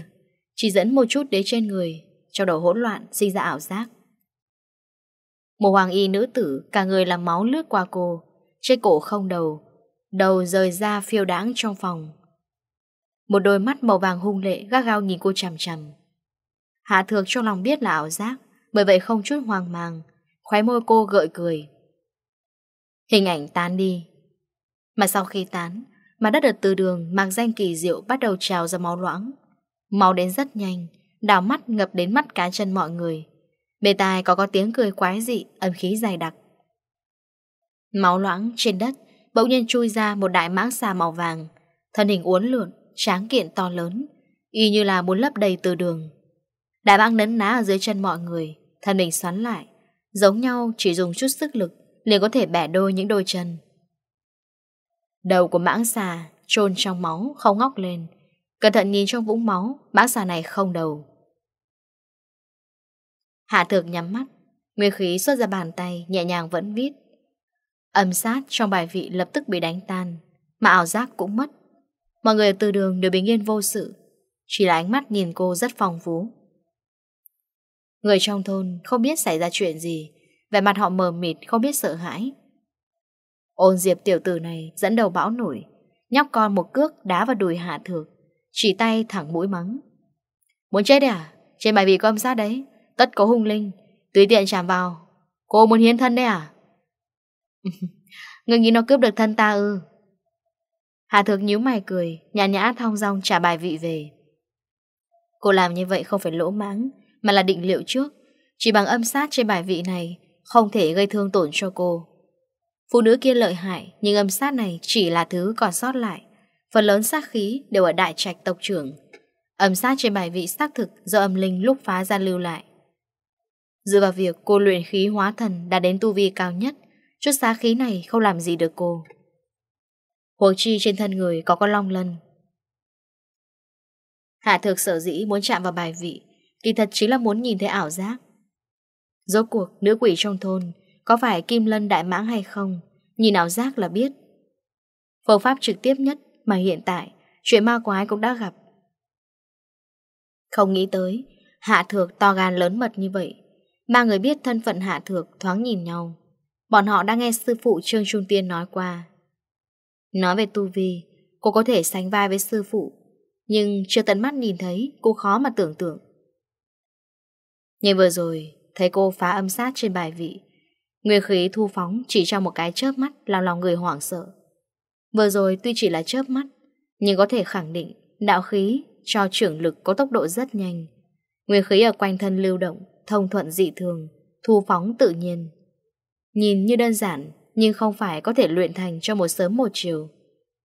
Chỉ dẫn một chút đến trên người. Cho đầu hỗn loạn sinh ra ảo giác. Một hoàng y nữ tử, Cả người làm máu lướt qua cô Trên cổ không đầu Đầu rời ra phiêu đáng trong phòng một đôi mắt màu vàng hung lệ gác gao nhìn cô chằm chằm. Hạ thược trong lòng biết là ảo giác, Bởi vậy không chút hoang mang, Khóe môi cô gợi cười. Hình ảnh tán đi. Mà sau khi tán Mà đất đợt từ đường mang danh kỳ diệu Bắt đầu trào ra máu loãng. Máu đến rất nhanh Đào mắt ngập đến mắt cá chân mọi người. Bề tai có có tiếng cười quái dị Âm khí dày đặc. Máu loãng trên đất Bỗng nhiên chui ra một đại mãng xà màu vàng, Thân hình uốn lượn tráng kiện to lớn, y như là muốn lấp đầy từ đường. đại băng nấn ná ở dưới chân mọi người, thân mình xoắn lại, giống nhau chỉ dùng chút sức lực liền có thể bẻ đôi những đôi chân. Đầu của mãng xà chôn trong máu không ngóc lên, cẩn thận nhìn trong vũng máu, mãng xà này không đầu. Hạ thược nhắm mắt, nguyên khí xuất ra bàn tay nhẹ nhàng vẫn vít Âm sát trong bài vị lập tức bị đánh tan, mà ảo giác cũng mất. Mọi người ở từ đường đều bình yên vô sự. Chỉ là ánh mắt nhìn cô rất phong phú. Người trong thôn không biết xảy ra chuyện gì. Về mặt họ mờ mịt, không biết sợ hãi. Ôn diệp tiểu tử này dẫn đầu bão nổi, Nhóc con một cước đá vào đùi hạ thược, Chỉ tay thẳng mũi mắng. Muốn chết à? Trên bài vị com sát đấy. Tất có hung linh. Tùy tiện chạm vào. Cô muốn hiến thân đấy à? Người nghĩ nó cướp được thân ta ư. Hà Thược nhíu mày cười, nhà nhã thong dong trả bài vị về. Cô làm như vậy không phải lỗ mãng, mà là định liệu trước. Chỉ bằng âm sát trên bài vị này, không thể gây thương tổn cho cô. Phụ nữ kia lợi hại, nhưng âm sát này chỉ là thứ còn sót lại. Phần lớn sát khí đều ở đại trạch tộc trưởng. Âm sát trên bài vị xác thực do âm linh lúc phá ra lưu lại. Dựa vào việc cô luyện khí hóa thần đã đến tu vi cao nhất, chút sát khí này không làm gì được cô. Huống chi trên thân người có con long lân. Hạ thực sở dĩ muốn chạm vào bài vị, Kỳ thật chính là muốn nhìn thấy ảo giác. Rốt cuộc, nữ quỷ trong thôn Có phải kim lân đại mãng hay không, Nhìn ảo giác là biết. Phương pháp trực tiếp nhất Mà hiện tại, chuyện ma quái cũng đã gặp. Không nghĩ tới, Hạ thược to gan lớn mật như vậy, Ba người biết thân phận hạ thược thoáng nhìn nhau. Bọn họ đã nghe sư phụ Trương Trung Tiên nói qua Nói về tu vi, cô có thể sánh vai với sư phụ, nhưng chưa tận mắt nhìn thấy, cô khó mà tưởng tượng. Nhưng vừa rồi, thấy cô phá âm sát trên bài vị, nguyên khí thu phóng chỉ trong một cái chớp mắt làm lòng người hoảng sợ. Vừa rồi tuy chỉ là chớp mắt, nhưng có thể khẳng định đạo khí cho trưởng lực có tốc độ rất nhanh. Nguyên khí ở quanh thân lưu động, thông thuận dị thường, thu phóng tự nhiên. Nhìn như đơn giản, nhưng không phải có thể luyện thành cho một sớm một chiều.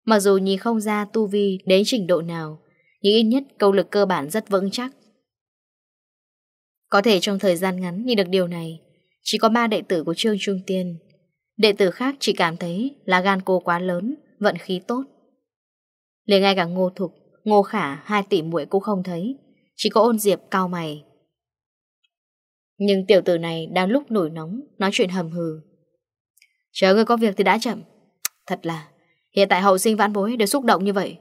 Mặc dù nhìn không ra tu vi đến trình độ nào, nhưng ít nhất câu lực cơ bản rất vững chắc. Có thể trong thời gian ngắn nhìn được điều này, chỉ có ba đệ tử của Trương Trung Tiên. Đệ tử khác chỉ cảm thấy là gan cô quá lớn, vận khí tốt. Liền ngay cả Ngô Thục, Ngô Khả hai tỷ muội cũng không thấy, chỉ có ôn diệp cao mày. Nhưng tiểu tử này đang lúc nổi nóng, nói chuyện hầm hừ. Chờ ngươi có việc thì đã chậm. Thật là, Hiện tại hậu sinh vãn bối đều xúc động như vậy.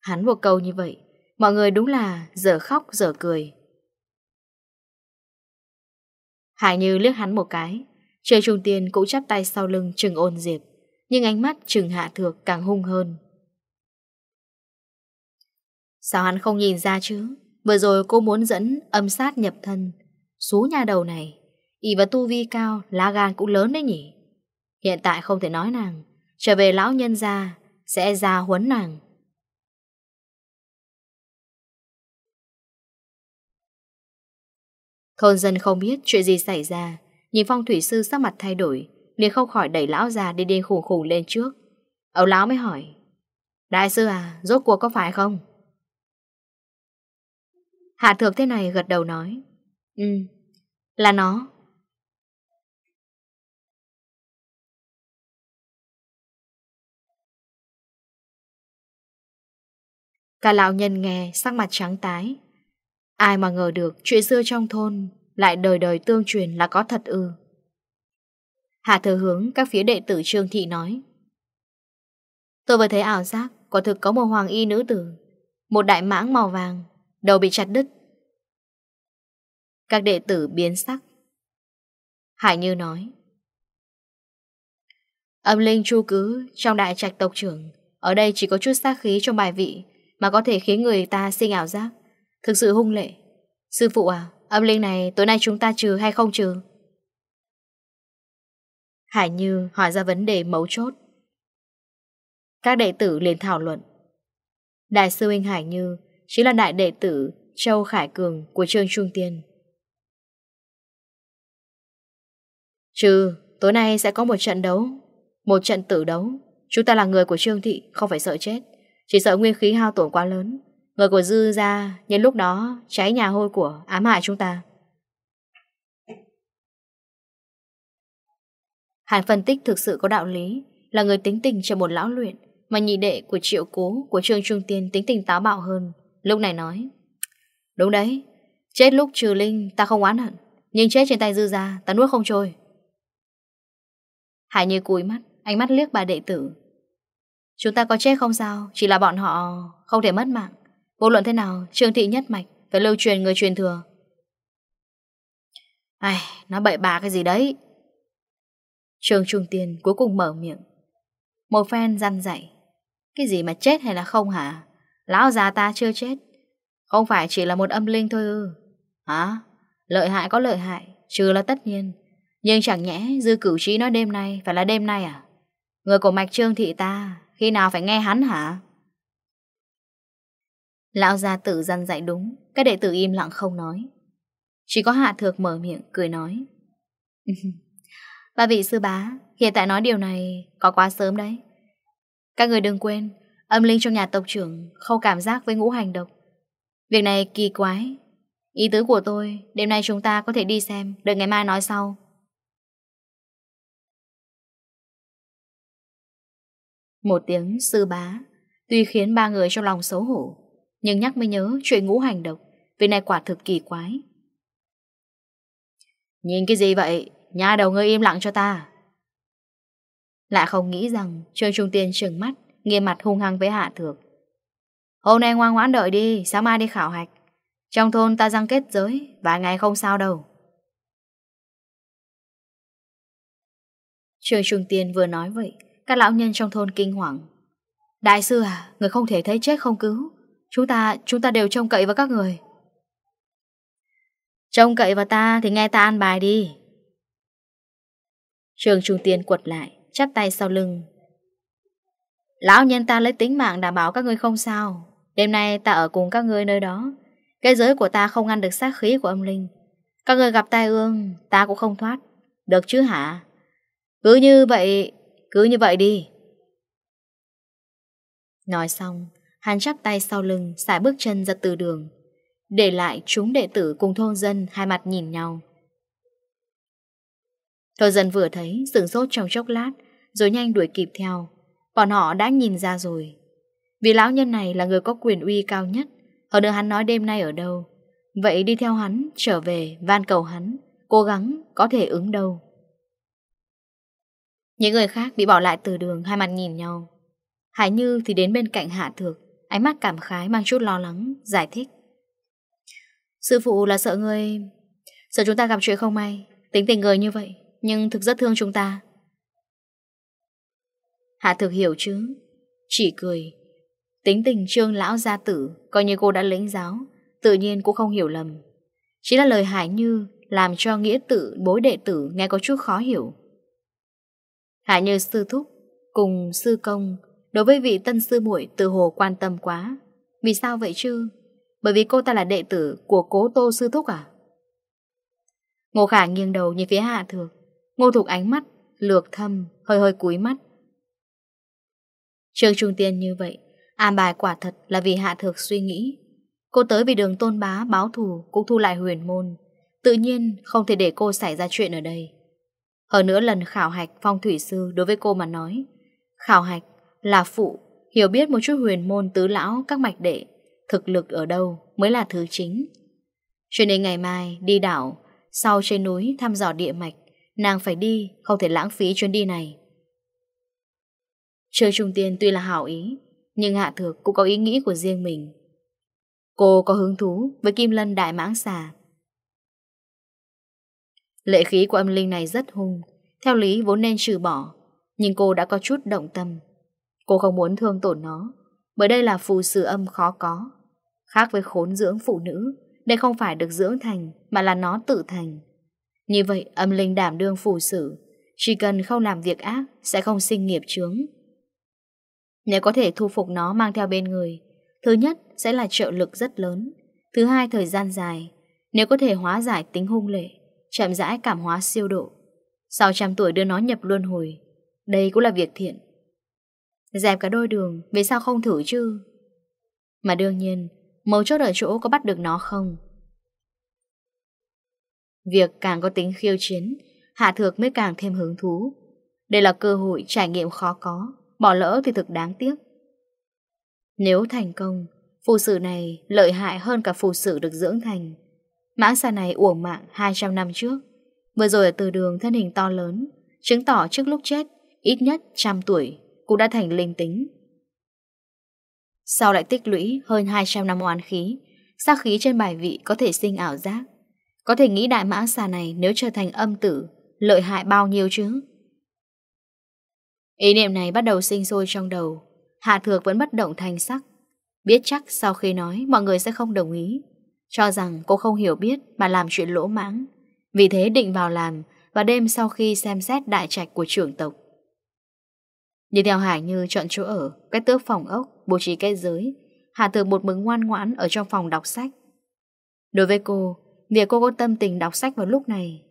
Hắn một câu như vậy, Mọi người đúng là giờ khóc, giờ cười. Hải Như liếc hắn một cái Trời trung tiên cũng chắp tay sau lưng trừng ôn diệp, Nhưng ánh mắt trừng hạ thược càng hung hơn. Sao hắn không nhìn ra chứ? Vừa rồi cô muốn dẫn âm sát nhập thân, Xú nhà đầu này. Y và tu vi cao, lá gan cũng lớn đấy nhỉ. Hiện tại không thể nói nàng, trở về lão nhân gia sẽ ra huấn nàng. Thôn dân không biết chuyện gì xảy ra, nhìn phong thủy sư sắc mặt thay đổi, liền không khỏi đẩy lão già đi đi khùng khùng lên trước. Ông lão mới hỏi, Đại sư à, rốt cuộc có phải không? Hạ thược thế này gật đầu nói, Ừ, là nó. Cả lão nhân nghe, sắc mặt trắng tái. Ai mà ngờ được chuyện xưa trong thôn Lại đời đời tương truyền là có thật ư? Hạ thừa hướng, các phía đệ tử Trương Thị nói. Tôi vừa thấy ảo giác, Quả thực có một hoàng y nữ tử, Một đại mãng màu vàng, Đầu bị chặt đứt. Các đệ tử biến sắc. Hải Như nói. Âm linh chu cứ, Trong đại trạch tộc trưởng, Ở đây chỉ có chút xác khí trong bài vị mà có thể khiến người ta sinh ảo giác. Thực sự hung lệ. Sư phụ à, âm linh này tối nay chúng ta trừ hay không trừ? Hải Như hỏi ra vấn đề mấu chốt. Các đệ tử liền thảo luận. Đại sư huynh Hải Như Chính là đại đệ tử Châu Khải Cường của Trương Trung Tiên. Trừ, tối nay sẽ có một trận đấu Một trận tử đấu. Chúng ta là người của Trương Thị Không phải sợ chết. Chỉ sợ nguyên khí hao tổn quá lớn. Người của Dư ra Nhân lúc đó cháy nhà hôi của ám hại chúng ta. Hàn phân tích thực sự có đạo lý, Là người tính tình cho một lão luyện, Mà nhị đệ của triệu cố Của Trương Trung Tiên tính tình táo bạo hơn, Lúc này nói. Đúng đấy, Chết lúc trừ linh ta không oán hận, Nhưng chết trên tay Dư ra ta nuốt không trôi. Hải Như cùi mắt, Ánh mắt liếc bà đệ tử. Chúng ta có chết không sao? Chỉ là bọn họ không thể mất mạng. Vô luận thế nào, Trương Thị nhất mạch Phải lưu truyền người truyền thừa. Ai, Nó bậy bạ cái gì đấy? Trương Trung Tiên cuối cùng mở miệng. Một phen răn dạy. Cái gì mà chết hay là không hả? Lão già ta chưa chết. Không phải chỉ là một âm linh thôi ư? Hả? Lợi hại có lợi hại, Trừ là tất nhiên. Nhưng chẳng nhẽ dư cửu trí nói đêm nay Phải là đêm nay à? Người của mạch trương thị ta khi nào phải nghe hắn hả? Lão gia tử dặn dạy đúng, Các đệ tử im lặng không nói. Chỉ có hạ thược mở miệng, cười nói. Bà vị sư bá, Hiện tại nói điều này có quá sớm đấy. Các người đừng quên, Âm linh trong nhà tộc trưởng Không cảm giác với ngũ hành độc. Việc này kỳ quái. Ý tứ của tôi, Đêm nay chúng ta có thể đi xem, Đợi ngày mai nói sau. Một tiếng sư bá, Tuy khiến ba người trong lòng xấu hổ, Nhưng nhắc mới nhớ chuyện ngũ hành độc Vì này quả thực kỳ quái. Nhìn cái gì vậy? Nhà đầu ngươi im lặng cho ta. Lại không nghĩ rằng Trương Trung Tiên trừng mắt, Nghiêm mặt hung hăng với hạ thược. Hôm nay ngoan ngoãn đợi đi, Sáng mai đi khảo hạch. Trong thôn ta răng kết giới, Vài ngày không sao đâu. Trương Trung Tiên vừa nói vậy các lão nhân trong thôn kinh hoàng. Đại sư à Người không thể thấy chết không cứu. Chúng ta, chúng ta đều trông cậy vào các người. Trông cậy vào ta Thì nghe ta an bài đi. Trường trung tiên quật lại Chắp tay sau lưng. Lão nhân ta lấy tính mạng đảm bảo các ngươi không sao. Đêm nay ta ở cùng các ngươi nơi đó. Cái giới của ta không ngăn được sát khí của âm linh. Các người gặp tai ương Ta cũng không thoát. Được chứ hả? Cứ như vậy cứ như vậy đi. Nói xong, hắn chắp tay sau lưng, xài bước chân ra từ đường. Để lại chúng đệ tử cùng thôn dân hai mặt nhìn nhau. Thôn dân vừa thấy, sửng sốt trong chốc lát, rồi nhanh đuổi kịp theo. Bọn họ đã nhìn ra rồi. Vì lão nhân này là người có quyền uy cao nhất, hơn nữa hắn nói đêm nay ở đâu. Vậy đi theo hắn, trở về, van cầu hắn, cố gắng có thể ứng đâu. Những người khác bị bỏ lại từ đường Hai mặt nhìn nhau. Hải Như thì đến bên cạnh Hạ Thược, Ánh mắt cảm khái mang chút lo lắng, Giải thích. Sư phụ là sợ người Sợ chúng ta gặp chuyện không may. Tính tình người như vậy, Nhưng thực rất thương chúng ta. Hạ Thược hiểu chứ? Chỉ cười. Tính tình trương lão gia tử, Coi như cô đã lĩnh giáo, Tự nhiên cũng không hiểu lầm. Chỉ là lời Hải Như Làm cho nghĩa tử, bối đệ tử nghe có chút khó hiểu. Hạ như sư thúc cùng sư công đối với vị tân sư muội từ hồ quan tâm quá. Vì sao vậy chứ? Bởi vì cô ta là đệ tử của cố tô sư thúc à? Ngô Khả nghiêng đầu nhìn phía Hạ Thược. Ngô Thục ánh mắt, lược thâm, hơi hơi cúi mắt. Trương Trung Tiên như vậy, an bài quả thật là vì Hạ Thược suy nghĩ. Cô tới vì đường tôn bá báo thù cũng thu lại huyền môn. Tự nhiên không thể để cô xảy ra chuyện ở đây. Hơn nữa lần khảo hạch phong thủy sư đối với cô mà nói. Khảo hạch là phụ, hiểu biết một chút huyền môn tứ lão các mạch đệ, thực lực ở đâu mới là thứ chính. Cho nên ngày mai đi đảo, sau trên núi thăm dò địa mạch, nàng phải đi, không thể lãng phí chuyến đi này. Chơi trung tiên tuy là hảo ý, nhưng Hạ Thược cũng có ý nghĩ của riêng mình. Cô có hứng thú với Kim Lân Đại Mãng Xà Lệ khí của âm linh này rất hung Theo lý vốn nên trừ bỏ, Nhưng cô đã có chút động tâm. Cô không muốn thương tổn nó, Bởi đây là phù sư âm khó có. Khác với khốn dưỡng phụ nữ, Đây không phải được dưỡng thành, Mà là nó tự thành. Như vậy, âm linh đảm đương phù sử Chỉ cần không làm việc ác, Sẽ không sinh nghiệp chướng. Nếu có thể thu phục nó mang theo bên người, Thứ nhất sẽ là trợ lực rất lớn. Thứ hai thời gian dài, Nếu có thể hóa giải tính hung lệ chậm rãi cảm hóa siêu độ. Sau trăm tuổi đưa nó nhập luân hồi, đây cũng là việc thiện. Dẹp cả đôi đường, vì sao không thử chứ? Mà đương nhiên, mấu chốt ở chỗ có bắt được nó không? Việc càng có tính khiêu chiến, Hạ Thược mới càng thêm hứng thú. Đây là cơ hội trải nghiệm khó có, bỏ lỡ thì thực đáng tiếc. Nếu thành công, phù sử này lợi hại hơn cả phù sử được dưỡng thành. Mãng xà này uổng mạng 200 năm trước. Vừa rồi ở từ đường thân hình to lớn, Chứng tỏ trước lúc chết, Ít nhất trăm tuổi Cũng đã thành linh tính. Sau lại tích lũy hơn 200 năm oán khí, Sát khí trên bài vị có thể sinh ảo giác. Có thể nghĩ đại mãng xà này Nếu trở thành âm tử, Lợi hại bao nhiêu chứ? Ý niệm này bắt đầu sinh sôi trong đầu, Hạ thược vẫn bất động thành sắc. Biết chắc sau khi nói, Mọi người sẽ không đồng ý. Cho rằng cô không hiểu biết mà làm chuyện lỗ mãng. Vì thế định vào làm Và đêm sau khi xem xét đại trạch của trưởng tộc. Đi theo Hải Như chọn chỗ ở Cách tước phòng ốc, Bố trí cái giới, hạ Thường một mứng ngoan ngoãn ở trong phòng đọc sách. Đối với cô, Việc cô có tâm tình đọc sách vào lúc này,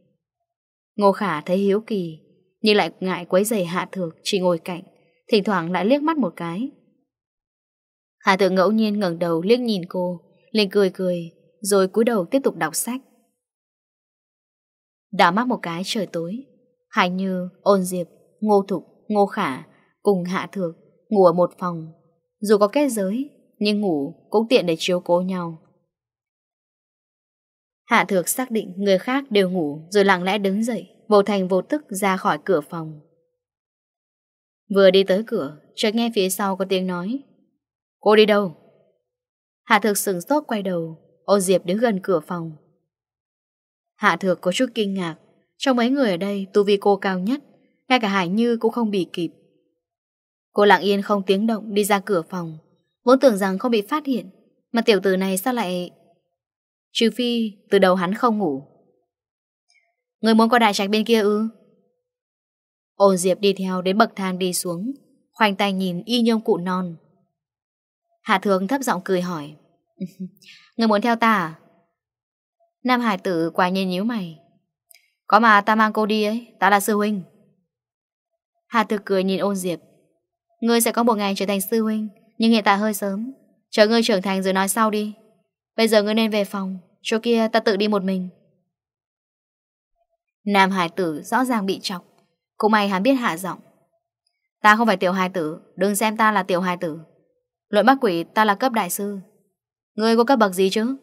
Ngô Khả thấy hiếu kỳ, Nhưng lại ngại quấy giày Hạ Thược Chỉ ngồi cạnh, Thỉnh thoảng lại liếc mắt một cái. Hạ Thược ngẫu nhiên ngẩng đầu liếc nhìn cô Linh cười cười rồi cúi đầu tiếp tục đọc sách. Đã mắc một cái trời tối Hải Như, Ôn Diệp, Ngô Thục, Ngô Khả Cùng Hạ Thược Ngủ ở một phòng. Dù có kết giới Nhưng ngủ cũng tiện để chiếu cố nhau. Hạ Thược xác định người khác đều ngủ Rồi lặng lẽ đứng dậy Vô thành vô tức ra khỏi cửa phòng. Vừa đi tới cửa Chợt nghe phía sau có tiếng nói Cô đi đâu? Hạ Thược sừng sốt quay đầu Âu Diệp đứng gần cửa phòng. Hạ thược có chút kinh ngạc. Trong mấy người ở đây, tu vi cô cao nhất, Ngay cả Hải Như cũng không bị kịp. Cô lặng yên không tiếng động đi ra cửa phòng, Vốn tưởng rằng không bị phát hiện, Mà tiểu tử này sao lại Trừ phi từ đầu hắn không ngủ. Người muốn qua đại trạch bên kia ư? Ôn Diệp đi theo đến bậc thang đi xuống, Khoanh tay nhìn y nhông cụ non. Hạ thường thấp giọng cười hỏi. Người muốn theo ta à? Nam Hải tử quả nhìn nhíu mày. Có mà ta mang cô đi ấy, ta là sư huynh. Hà Tử cười nhìn ôn Diệp. Ngươi sẽ có một ngày trở thành sư huynh, nhưng hiện tại hơi sớm. Chờ ngươi trưởng thành rồi nói sau đi. Bây giờ ngươi nên về phòng, chỗ kia ta tự đi một mình. Nam Hải tử rõ ràng bị chọc. Cũng may hắn biết hạ giọng. Ta không phải tiểu hài tử, đừng xem ta là tiểu hài tử. Luận bác quỷ ta là cấp đại sư. Người có các bậc gì chứ?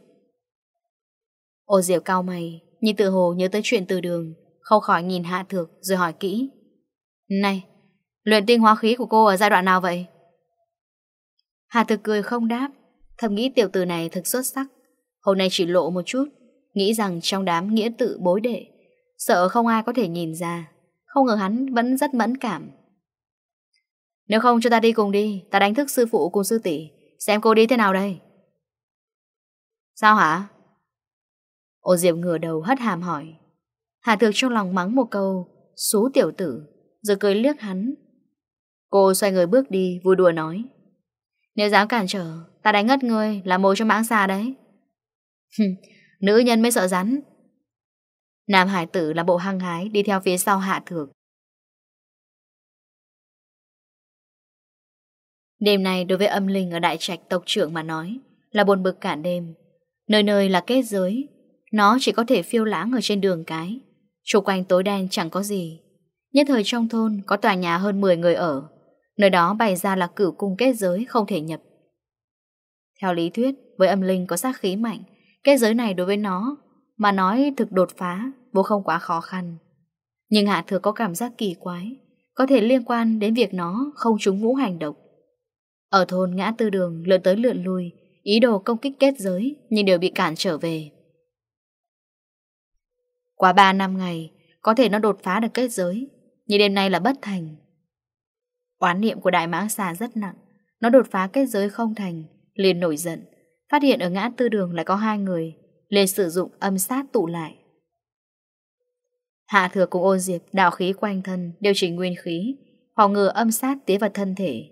Ô Diệu cao mày, nhìn tự hồ nhớ tới chuyện từ đường, không khỏi nhìn Hạ Thược rồi hỏi kỹ. Này, luyện tinh hóa khí của cô ở giai đoạn nào vậy? Hạ Thược cười không đáp, thầm nghĩ tiểu tử này thực xuất sắc. Hôm nay chỉ lộ một chút, nghĩ rằng trong đám nghĩa tự bối đệ, sợ không ai có thể nhìn ra. Không ngờ hắn vẫn rất mẫn cảm. Nếu không cho ta đi cùng đi, ta đánh thức sư phụ cùng sư tỷ, xem cô đi thế nào đây? Sao hả? Ô Diệp ngửa đầu hất hàm hỏi. Hà Thược trong lòng mắng một câu, số tiểu tử, rồi cười liếc hắn. Cô xoay người bước đi, vui đùa nói. Nếu dám cản trở, ta đánh ngất ngươi là mồi cho mãng xa đấy. Nữ nhân mới sợ rắn. Nam hải tử là bộ hăng hái đi theo phía sau Hạ Thược. Đêm này đối với âm linh ở đại trạch tộc trưởng mà nói là buồn bực cả đêm. Nơi nơi là kết giới, Nó chỉ có thể phiêu lãng ở trên đường cái. Chủ quanh tối đen chẳng có gì. Nhất thời trong thôn có tòa nhà hơn 10 người ở. Nơi đó bày ra là cửu cung kết giới không thể nhập. Theo lý thuyết, Với âm linh có sát khí mạnh, Kết giới này đối với nó, Mà nói thực đột phá Vô không quá khó khăn. Nhưng Hạ Thừa có cảm giác kỳ quái, Có thể liên quan đến việc nó không trúng ngũ hành độc. Ở thôn ngã tư đường lượn tới lượn lui ý đồ công kích kết giới nhưng đều bị cản trở về. Qua 3 năm ngày, có thể nó đột phá được kết giới, nhưng đêm nay là bất thành. Quán niệm của đại mãng xà rất nặng, nó đột phá kết giới không thành, liền nổi giận, phát hiện ở ngã tư đường lại có hai người, liền sử dụng âm sát tụ lại. Hạ thừa cùng ô diệp đạo khí quanh thân điều chỉnh nguyên khí, phòng ngừa âm sát tiến vào thân thể.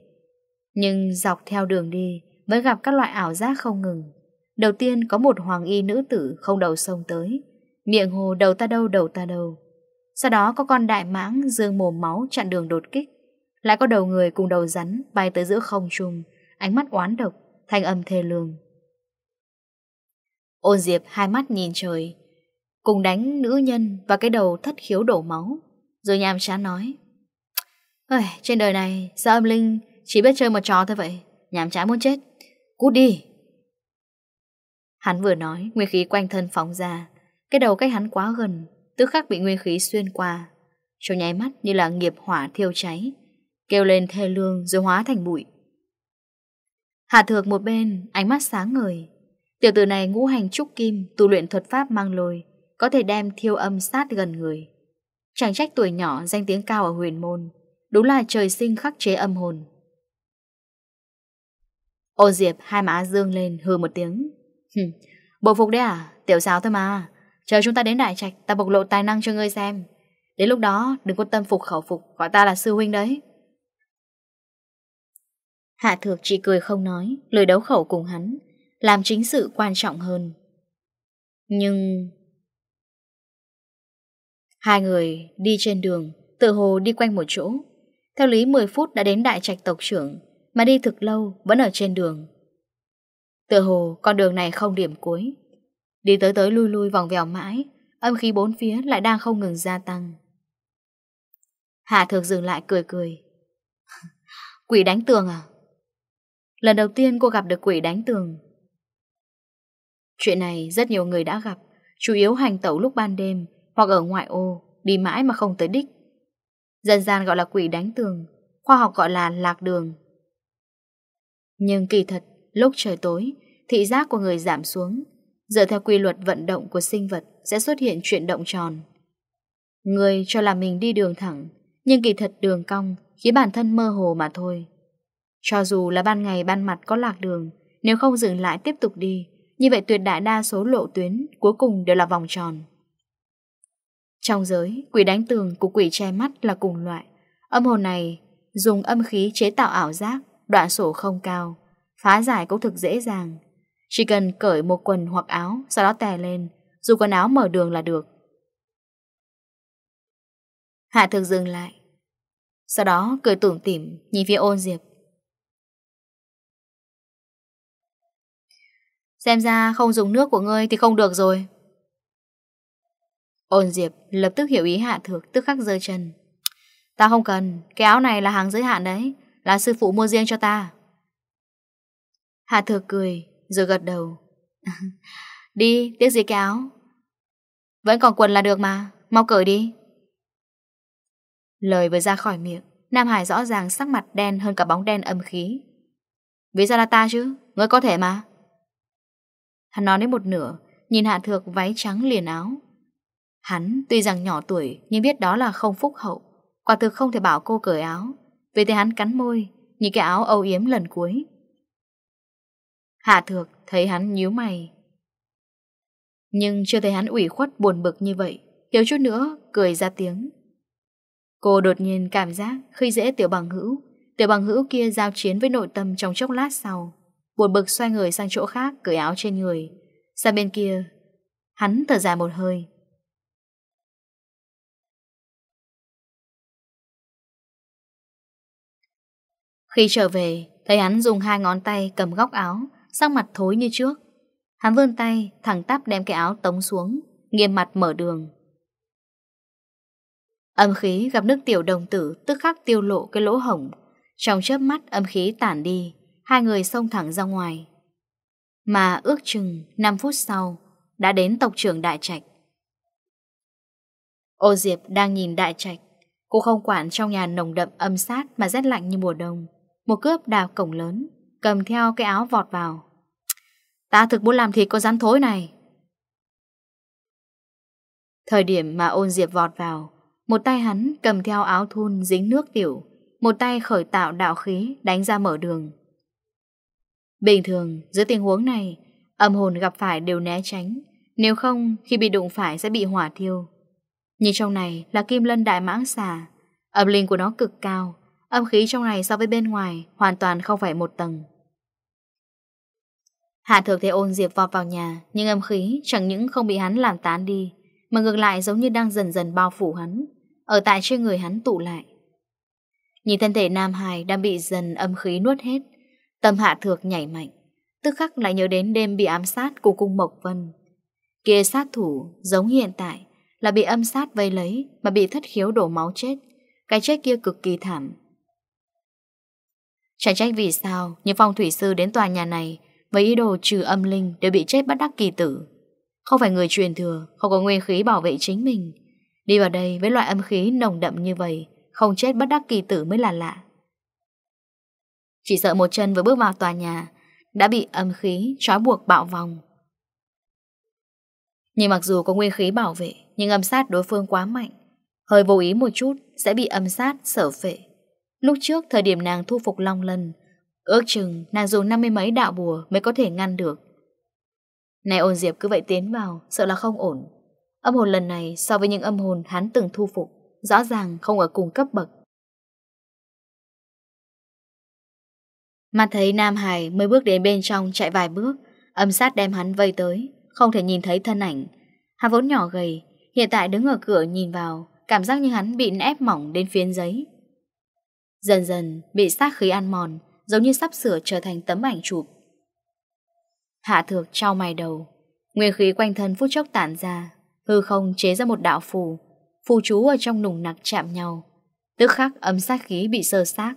Nhưng dọc theo đường đi, vẫn gặp các loại ảo giác không ngừng. Đầu tiên có một hoàng y nữ tử không đầu sông tới. Miệng hồ đầu ta đâu đầu ta đâu. Sau đó có con đại mãng dương mồm máu chặn đường đột kích. Lại có đầu người cùng đầu rắn bay tới giữa không trung Ánh mắt oán độc, thanh âm thê lương. Ôn Diệp hai mắt nhìn trời Cùng đánh nữ nhân và cái đầu thất khiếu đổ máu Rồi nhàm chán nói Trên đời này sao âm linh chỉ biết chơi một trò thôi vậy? Nhàm chán muốn chết. Cút đi. Hắn vừa nói, Nguyên khí quanh thân phóng ra. Cái đầu cách hắn quá gần tứ khắc bị nguyên khí xuyên qua. Trong nháy mắt như là nghiệp hỏa thiêu cháy, Kêu lên thê lương rồi hóa thành bụi. Hạ thược một bên, Ánh mắt sáng ngời. Tiểu tử này ngũ hành trúc kim, Tu luyện thuật pháp mang lồi Có thể đem thiêu âm sát gần người. Chẳng trách tuổi nhỏ danh tiếng cao ở huyền môn, Đúng là trời sinh khắc chế âm hồn. Ô Diệp hai má dương lên hư một tiếng. Bộ phục đấy à? Tiểu giáo thôi mà. Chờ chúng ta đến đại trạch, ta bộc lộ tài năng cho ngươi xem. Đến lúc đó, đừng có tâm phục khẩu phục, gọi ta là sư huynh đấy. Hạ thược chỉ cười không nói, lời đấu khẩu cùng hắn, làm chính sự quan trọng hơn. Nhưng... Hai người đi trên đường, tự hồ đi quanh một chỗ. Theo lý 10 phút đã đến đại trạch tộc trưởng, mà đi thực lâu vẫn ở trên đường. Tựa hồ con đường này không điểm cuối. Đi tới tới lui lui vòng vèo mãi, Âm khí bốn phía lại đang không ngừng gia tăng. Hà thực dừng lại cười cười. Quỷ đánh tường à? Lần đầu tiên cô gặp được quỷ đánh tường. Chuyện này rất nhiều người đã gặp, Chủ yếu hành tẩu lúc ban đêm Hoặc ở ngoại ô, Đi mãi mà không tới đích. Dân gian gọi là quỷ đánh tường, Khoa học gọi là lạc đường. Nhưng kỳ thật, lúc trời tối, thị giác của người giảm xuống. Dựa theo quy luật vận động của sinh vật sẽ xuất hiện chuyển động tròn. Người cho là mình đi đường thẳng, nhưng kỳ thật đường cong khiến bản thân mơ hồ mà thôi. Cho dù là ban ngày ban mặt có lạc đường, nếu không dừng lại tiếp tục đi, như vậy tuyệt đại đa số lộ tuyến cuối cùng đều là vòng tròn. Trong giới, quỷ đánh tường của quỷ che mắt là cùng loại. Âm hồn này dùng âm khí chế tạo ảo giác, Đoạn sổ không cao, Phá giải cũng thực dễ dàng. Chỉ cần cởi một quần hoặc áo, Sau đó tè lên, Dù quần áo mở đường là được. Hạ thực dừng lại, Sau đó cười tủm tỉm Nhìn phía ôn diệp. Xem ra không dùng nước của ngươi thì không được rồi. Ôn Diệp lập tức hiểu ý hạ thược, Tức khắc rơi chân. Ta không cần, Cái áo này là hàng giới hạn đấy là sư phụ mua riêng cho ta. Hạ thừa cười, Rồi gật đầu. Đi, tiếc gì cái áo? Vẫn còn quần là được mà, Mau cởi đi. Lời vừa ra khỏi miệng, Nam Hải rõ ràng sắc mặt đen hơn cả bóng đen âm khí. Vì sao là ta chứ? Ngươi có thể mà. Hắn nói đến một nửa, Nhìn Hạ Thược váy trắng liền áo. Hắn tuy rằng nhỏ tuổi, Nhưng biết đó là không phúc hậu, Quả thực không thể bảo cô cởi áo. Vậy thì hắn cắn môi như cái áo âu yếm lần cuối. Hạ thược thấy hắn nhíu mày. Nhưng chưa thấy hắn ủy khuất buồn bực như vậy, Thiếu chút nữa cười ra tiếng. Cô đột nhiên cảm giác khi dễ tiểu bằng hữu, Tiểu bằng hữu kia giao chiến với nội tâm trong chốc lát sau, Buồn bực xoay người sang chỗ khác Cởi áo trên người. Sang bên kia, Hắn thở dài một hơi Khi trở về, thấy hắn dùng hai ngón tay cầm góc áo, sang mặt thối như trước. Hắn vươn tay, thẳng tắp đem cái áo tống xuống, nghiêm mặt mở đường. Âm khí gặp nước tiểu đồng tử tức khắc tiêu lộ cái lỗ hổng. Trong chớp mắt âm khí tản đi, hai người xông thẳng ra ngoài. Mà ước chừng 5 phút sau, đã đến tộc trưởng đại trạch. Ô Diệp đang nhìn đại trạch, cô không quản trong nhà nồng đậm âm sát mà rét lạnh như mùa đông. Một cướp đạp cổng lớn, Cầm theo cái áo vọt vào. Ta thực muốn làm thịt con rắn thối này. Thời điểm mà ôn diệp vọt vào, Một tay hắn cầm theo áo thun dính nước tiểu, Một tay khởi tạo đạo khí đánh ra mở đường. Bình thường giữa tình huống này, Âm hồn gặp phải đều né tránh, Nếu không, khi bị đụng phải sẽ bị hỏa thiêu. Nhưng trong này là kim lân đại mãng xà, Âm linh của nó cực cao Âm khí trong này so với bên ngoài Hoàn toàn không phải một tầng. Hạ thược Thế ôn diệp vọt vào nhà, Nhưng âm khí chẳng những không bị hắn làm tán đi, Mà ngược lại giống như đang dần dần bao phủ hắn, Ở tại trên người hắn tụ lại. Nhìn thân thể Nam Hải đang bị dần âm khí nuốt hết, Tâm hạ thược nhảy mạnh, Tức khắc lại nhớ đến đêm bị ám sát của cung Mộc Vân. Kia sát thủ giống hiện tại Là bị âm sát vây lấy Mà bị thất khiếu đổ máu chết, Cái chết kia cực kỳ thảm. Chẳng trách vì sao những phong thủy sư đến tòa nhà này với ý đồ trừ âm linh đều bị chết bất đắc kỳ tử. Không phải người truyền thừa, không có nguyên khí bảo vệ chính mình. Đi vào đây với loại âm khí nồng đậm như vậy, không chết bất đắc kỳ tử mới là lạ. Chỉ sợ một chân vừa bước vào tòa nhà, đã bị âm khí trói buộc bạo vòng. Nhưng mặc dù có nguyên khí bảo vệ, nhưng âm sát đối phương quá mạnh. Hơi vô ý một chút sẽ bị âm sát sở phệ. Lúc trước thời điểm nàng thu phục Long Lân, Ước chừng nàng dùng năm mươi mấy đạo bùa Mới có thể ngăn được. Này ôn diệp cứ vậy tiến vào, Sợ là không ổn. Âm hồn lần này so với những âm hồn hắn từng thu phục, Rõ ràng không ở cùng cấp bậc. Mà thấy Nam Hải mới bước đến bên trong chạy vài bước, Âm sát đem hắn vây tới, Không thể nhìn thấy thân ảnh. Hắn vốn nhỏ gầy, Hiện tại đứng ở cửa nhìn vào, Cảm giác như hắn bị ép mỏng đến phiến giấy. Dần dần, bị sát khí ăn mòn, Giống như sắp sửa trở thành tấm ảnh chụp. Hạ thược trao mày đầu. Nguyên khí quanh thân phút chốc tản ra, Hư không chế ra một đạo phù. Phù chú ở trong nùng nặc chạm nhau. Tức khắc ấm sát khí bị sơ xác.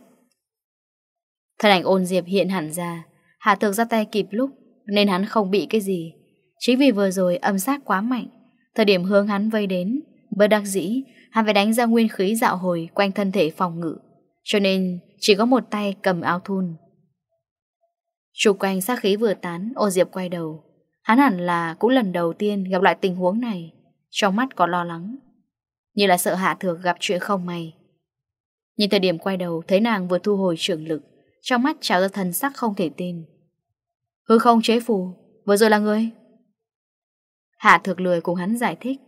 Thân ảnh ôn diệp hiện hẳn ra. Hạ thược ra tay kịp lúc, Nên hắn không bị cái gì. Chính vì vừa rồi âm sát quá mạnh, Thời điểm hướng hắn vây đến, Bất đắc dĩ, Hắn phải đánh ra nguyên khí dạo hồi Quanh thân thể phòng ngự. Cho nên chỉ có một tay cầm áo thun. Xung quanh sát khí vừa tán, Ô Diệp quay đầu. Hắn hẳn là cũng lần đầu tiên gặp lại tình huống này. Trong mắt có lo lắng. Như là sợ Hạ Thược gặp chuyện không may. Nhìn thời điểm quay đầu, Thấy nàng vừa thu hồi trưởng lực. Trong mắt trả ra thần sắc không thể tin. Hư không chế phù, Vừa rồi là người? Hạ Thược lười cùng hắn giải thích.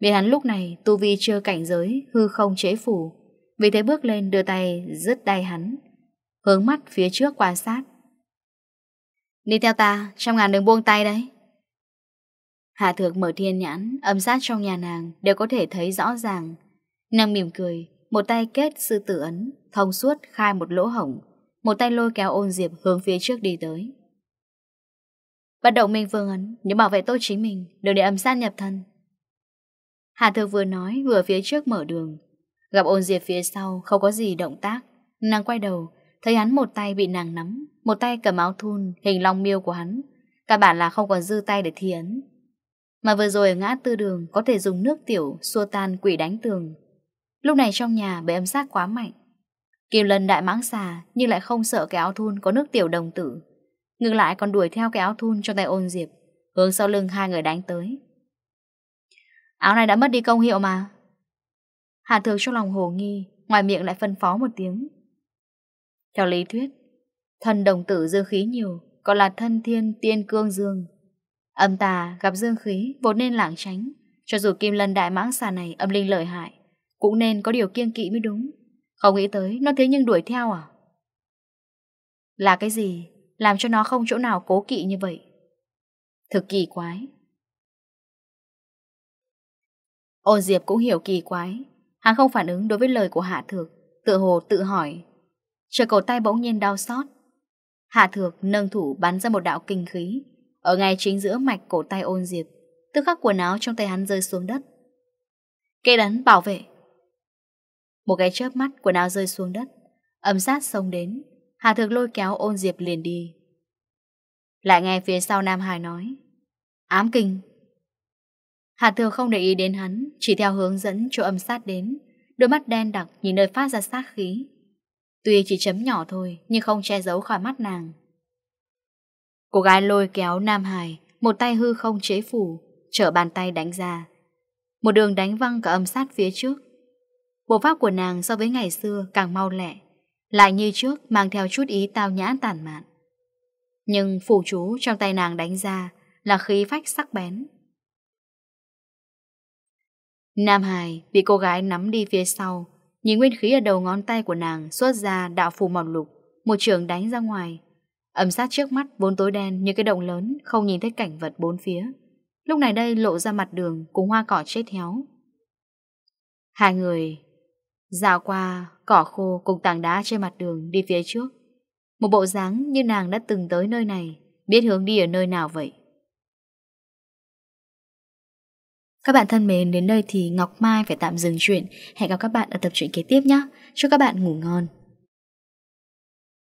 Vì hắn lúc này tu vi chưa cảnh giới, Hư không chế phù. Vì thế bước lên đưa tay Rứt tay hắn. Hướng mắt phía trước quan sát. Đi theo ta, Trong ngàn đừng buông tay đấy. Hạ thược mở thiên nhãn, Âm sát trong nhà nàng đều có thể thấy rõ ràng. Nàng mỉm cười, Một tay kết sư tử ấn, Thông suốt khai một lỗ hổng, Một tay lôi kéo ôn diệp hướng phía trước đi tới. Bắt đầu Minh Vương ấn, Nếu bảo vệ tốt chính mình Đừng để âm sát nhập thân. Hạ thược vừa nói, vừa phía trước mở đường. Gặp ôn diệp phía sau, không có gì động tác. Nàng quay đầu, Thấy hắn một tay bị nàng nắm, Một tay cầm áo thun, hình long miêu của hắn. Cả bản là không còn dư tay để thi ấn. Mà vừa rồi ngã tư đường, Có thể dùng nước tiểu xua tan quỷ đánh tường. Lúc này trong nhà bị âm sát quá mạnh. Kim lần đại mãng xà, Nhưng lại không sợ cái áo thun có nước tiểu đồng tử. Ngược lại còn đuổi theo cái áo thun trong tay ôn diệp, Hướng sau lưng hai người đánh tới. Áo này đã mất đi công hiệu mà. Hạ Thược trong lòng hồ nghi, Ngoài miệng lại phân phó một tiếng. Theo lý thuyết Thân đồng tử dương khí nhiều, Còn là thân thiên tiên cương dương. Âm tà gặp dương khí, vốn nên lảng tránh. Cho dù kim lân đại mãng xà này âm linh lợi hại, Cũng nên có điều kiêng kỵ mới đúng. Không nghĩ tới, nó thế nhưng đuổi theo à? Là cái gì? Làm cho nó không chỗ nào cố kỵ như vậy. Thực kỳ quái. Ôn Diệp cũng hiểu kỳ quái. Hắn không phản ứng đối với lời của Hạ Thược, Tự hồ tự hỏi. Trời cổ tay bỗng nhiên đau xót. Hạ Thược nâng thủ bắn ra một đạo kinh khí. Ở ngay chính giữa mạch cổ tay ôn diệp Tức khắc quần áo trong tay hắn rơi xuống đất. Kê đắn bảo vệ. Một cái chớp mắt, quần áo rơi xuống đất. Âm sát xông đến. Hạ Thược lôi kéo ôn diệp liền đi. Lại nghe phía sau Nam Hải nói. Ám kinh. Hạ Thừa không để ý đến hắn, chỉ theo hướng dẫn chỗ âm sát đến, đôi mắt đen đặc nhìn nơi phát ra sát khí. Tuy chỉ chấm nhỏ thôi, nhưng không che giấu khỏi mắt nàng. Cô gái lôi kéo Nam Hải, một tay hư không chế phủ, trở bàn tay đánh ra. Một đường đánh văng cả âm sát phía trước. Bộ pháp của nàng so với ngày xưa càng mau lẹ, lại như trước mang theo chút ý tao nhã tản mạn. Nhưng phủ chú trong tay nàng đánh ra là khí phách sắc bén, Nam Hải bị cô gái nắm đi phía sau, nhìn nguyên khí ở đầu ngón tay của nàng xuất ra đạo phù mỏng lục, một trường đánh ra ngoài. Ẩm sát trước mắt vốn tối đen như cái động lớn, không nhìn thấy cảnh vật bốn phía. Lúc này đây lộ ra mặt đường cùng hoa cỏ chết héo. Hai người dạo qua cỏ khô cùng tảng đá trên mặt đường đi phía trước. Một bộ dáng như nàng đã từng tới nơi này, biết hướng đi ở nơi nào vậy. Các bạn thân mến, đến đây thì Ngọc Mai phải tạm dừng chuyện. Hẹn gặp các bạn ở tập truyện kế tiếp nhé. Chúc các bạn ngủ ngon.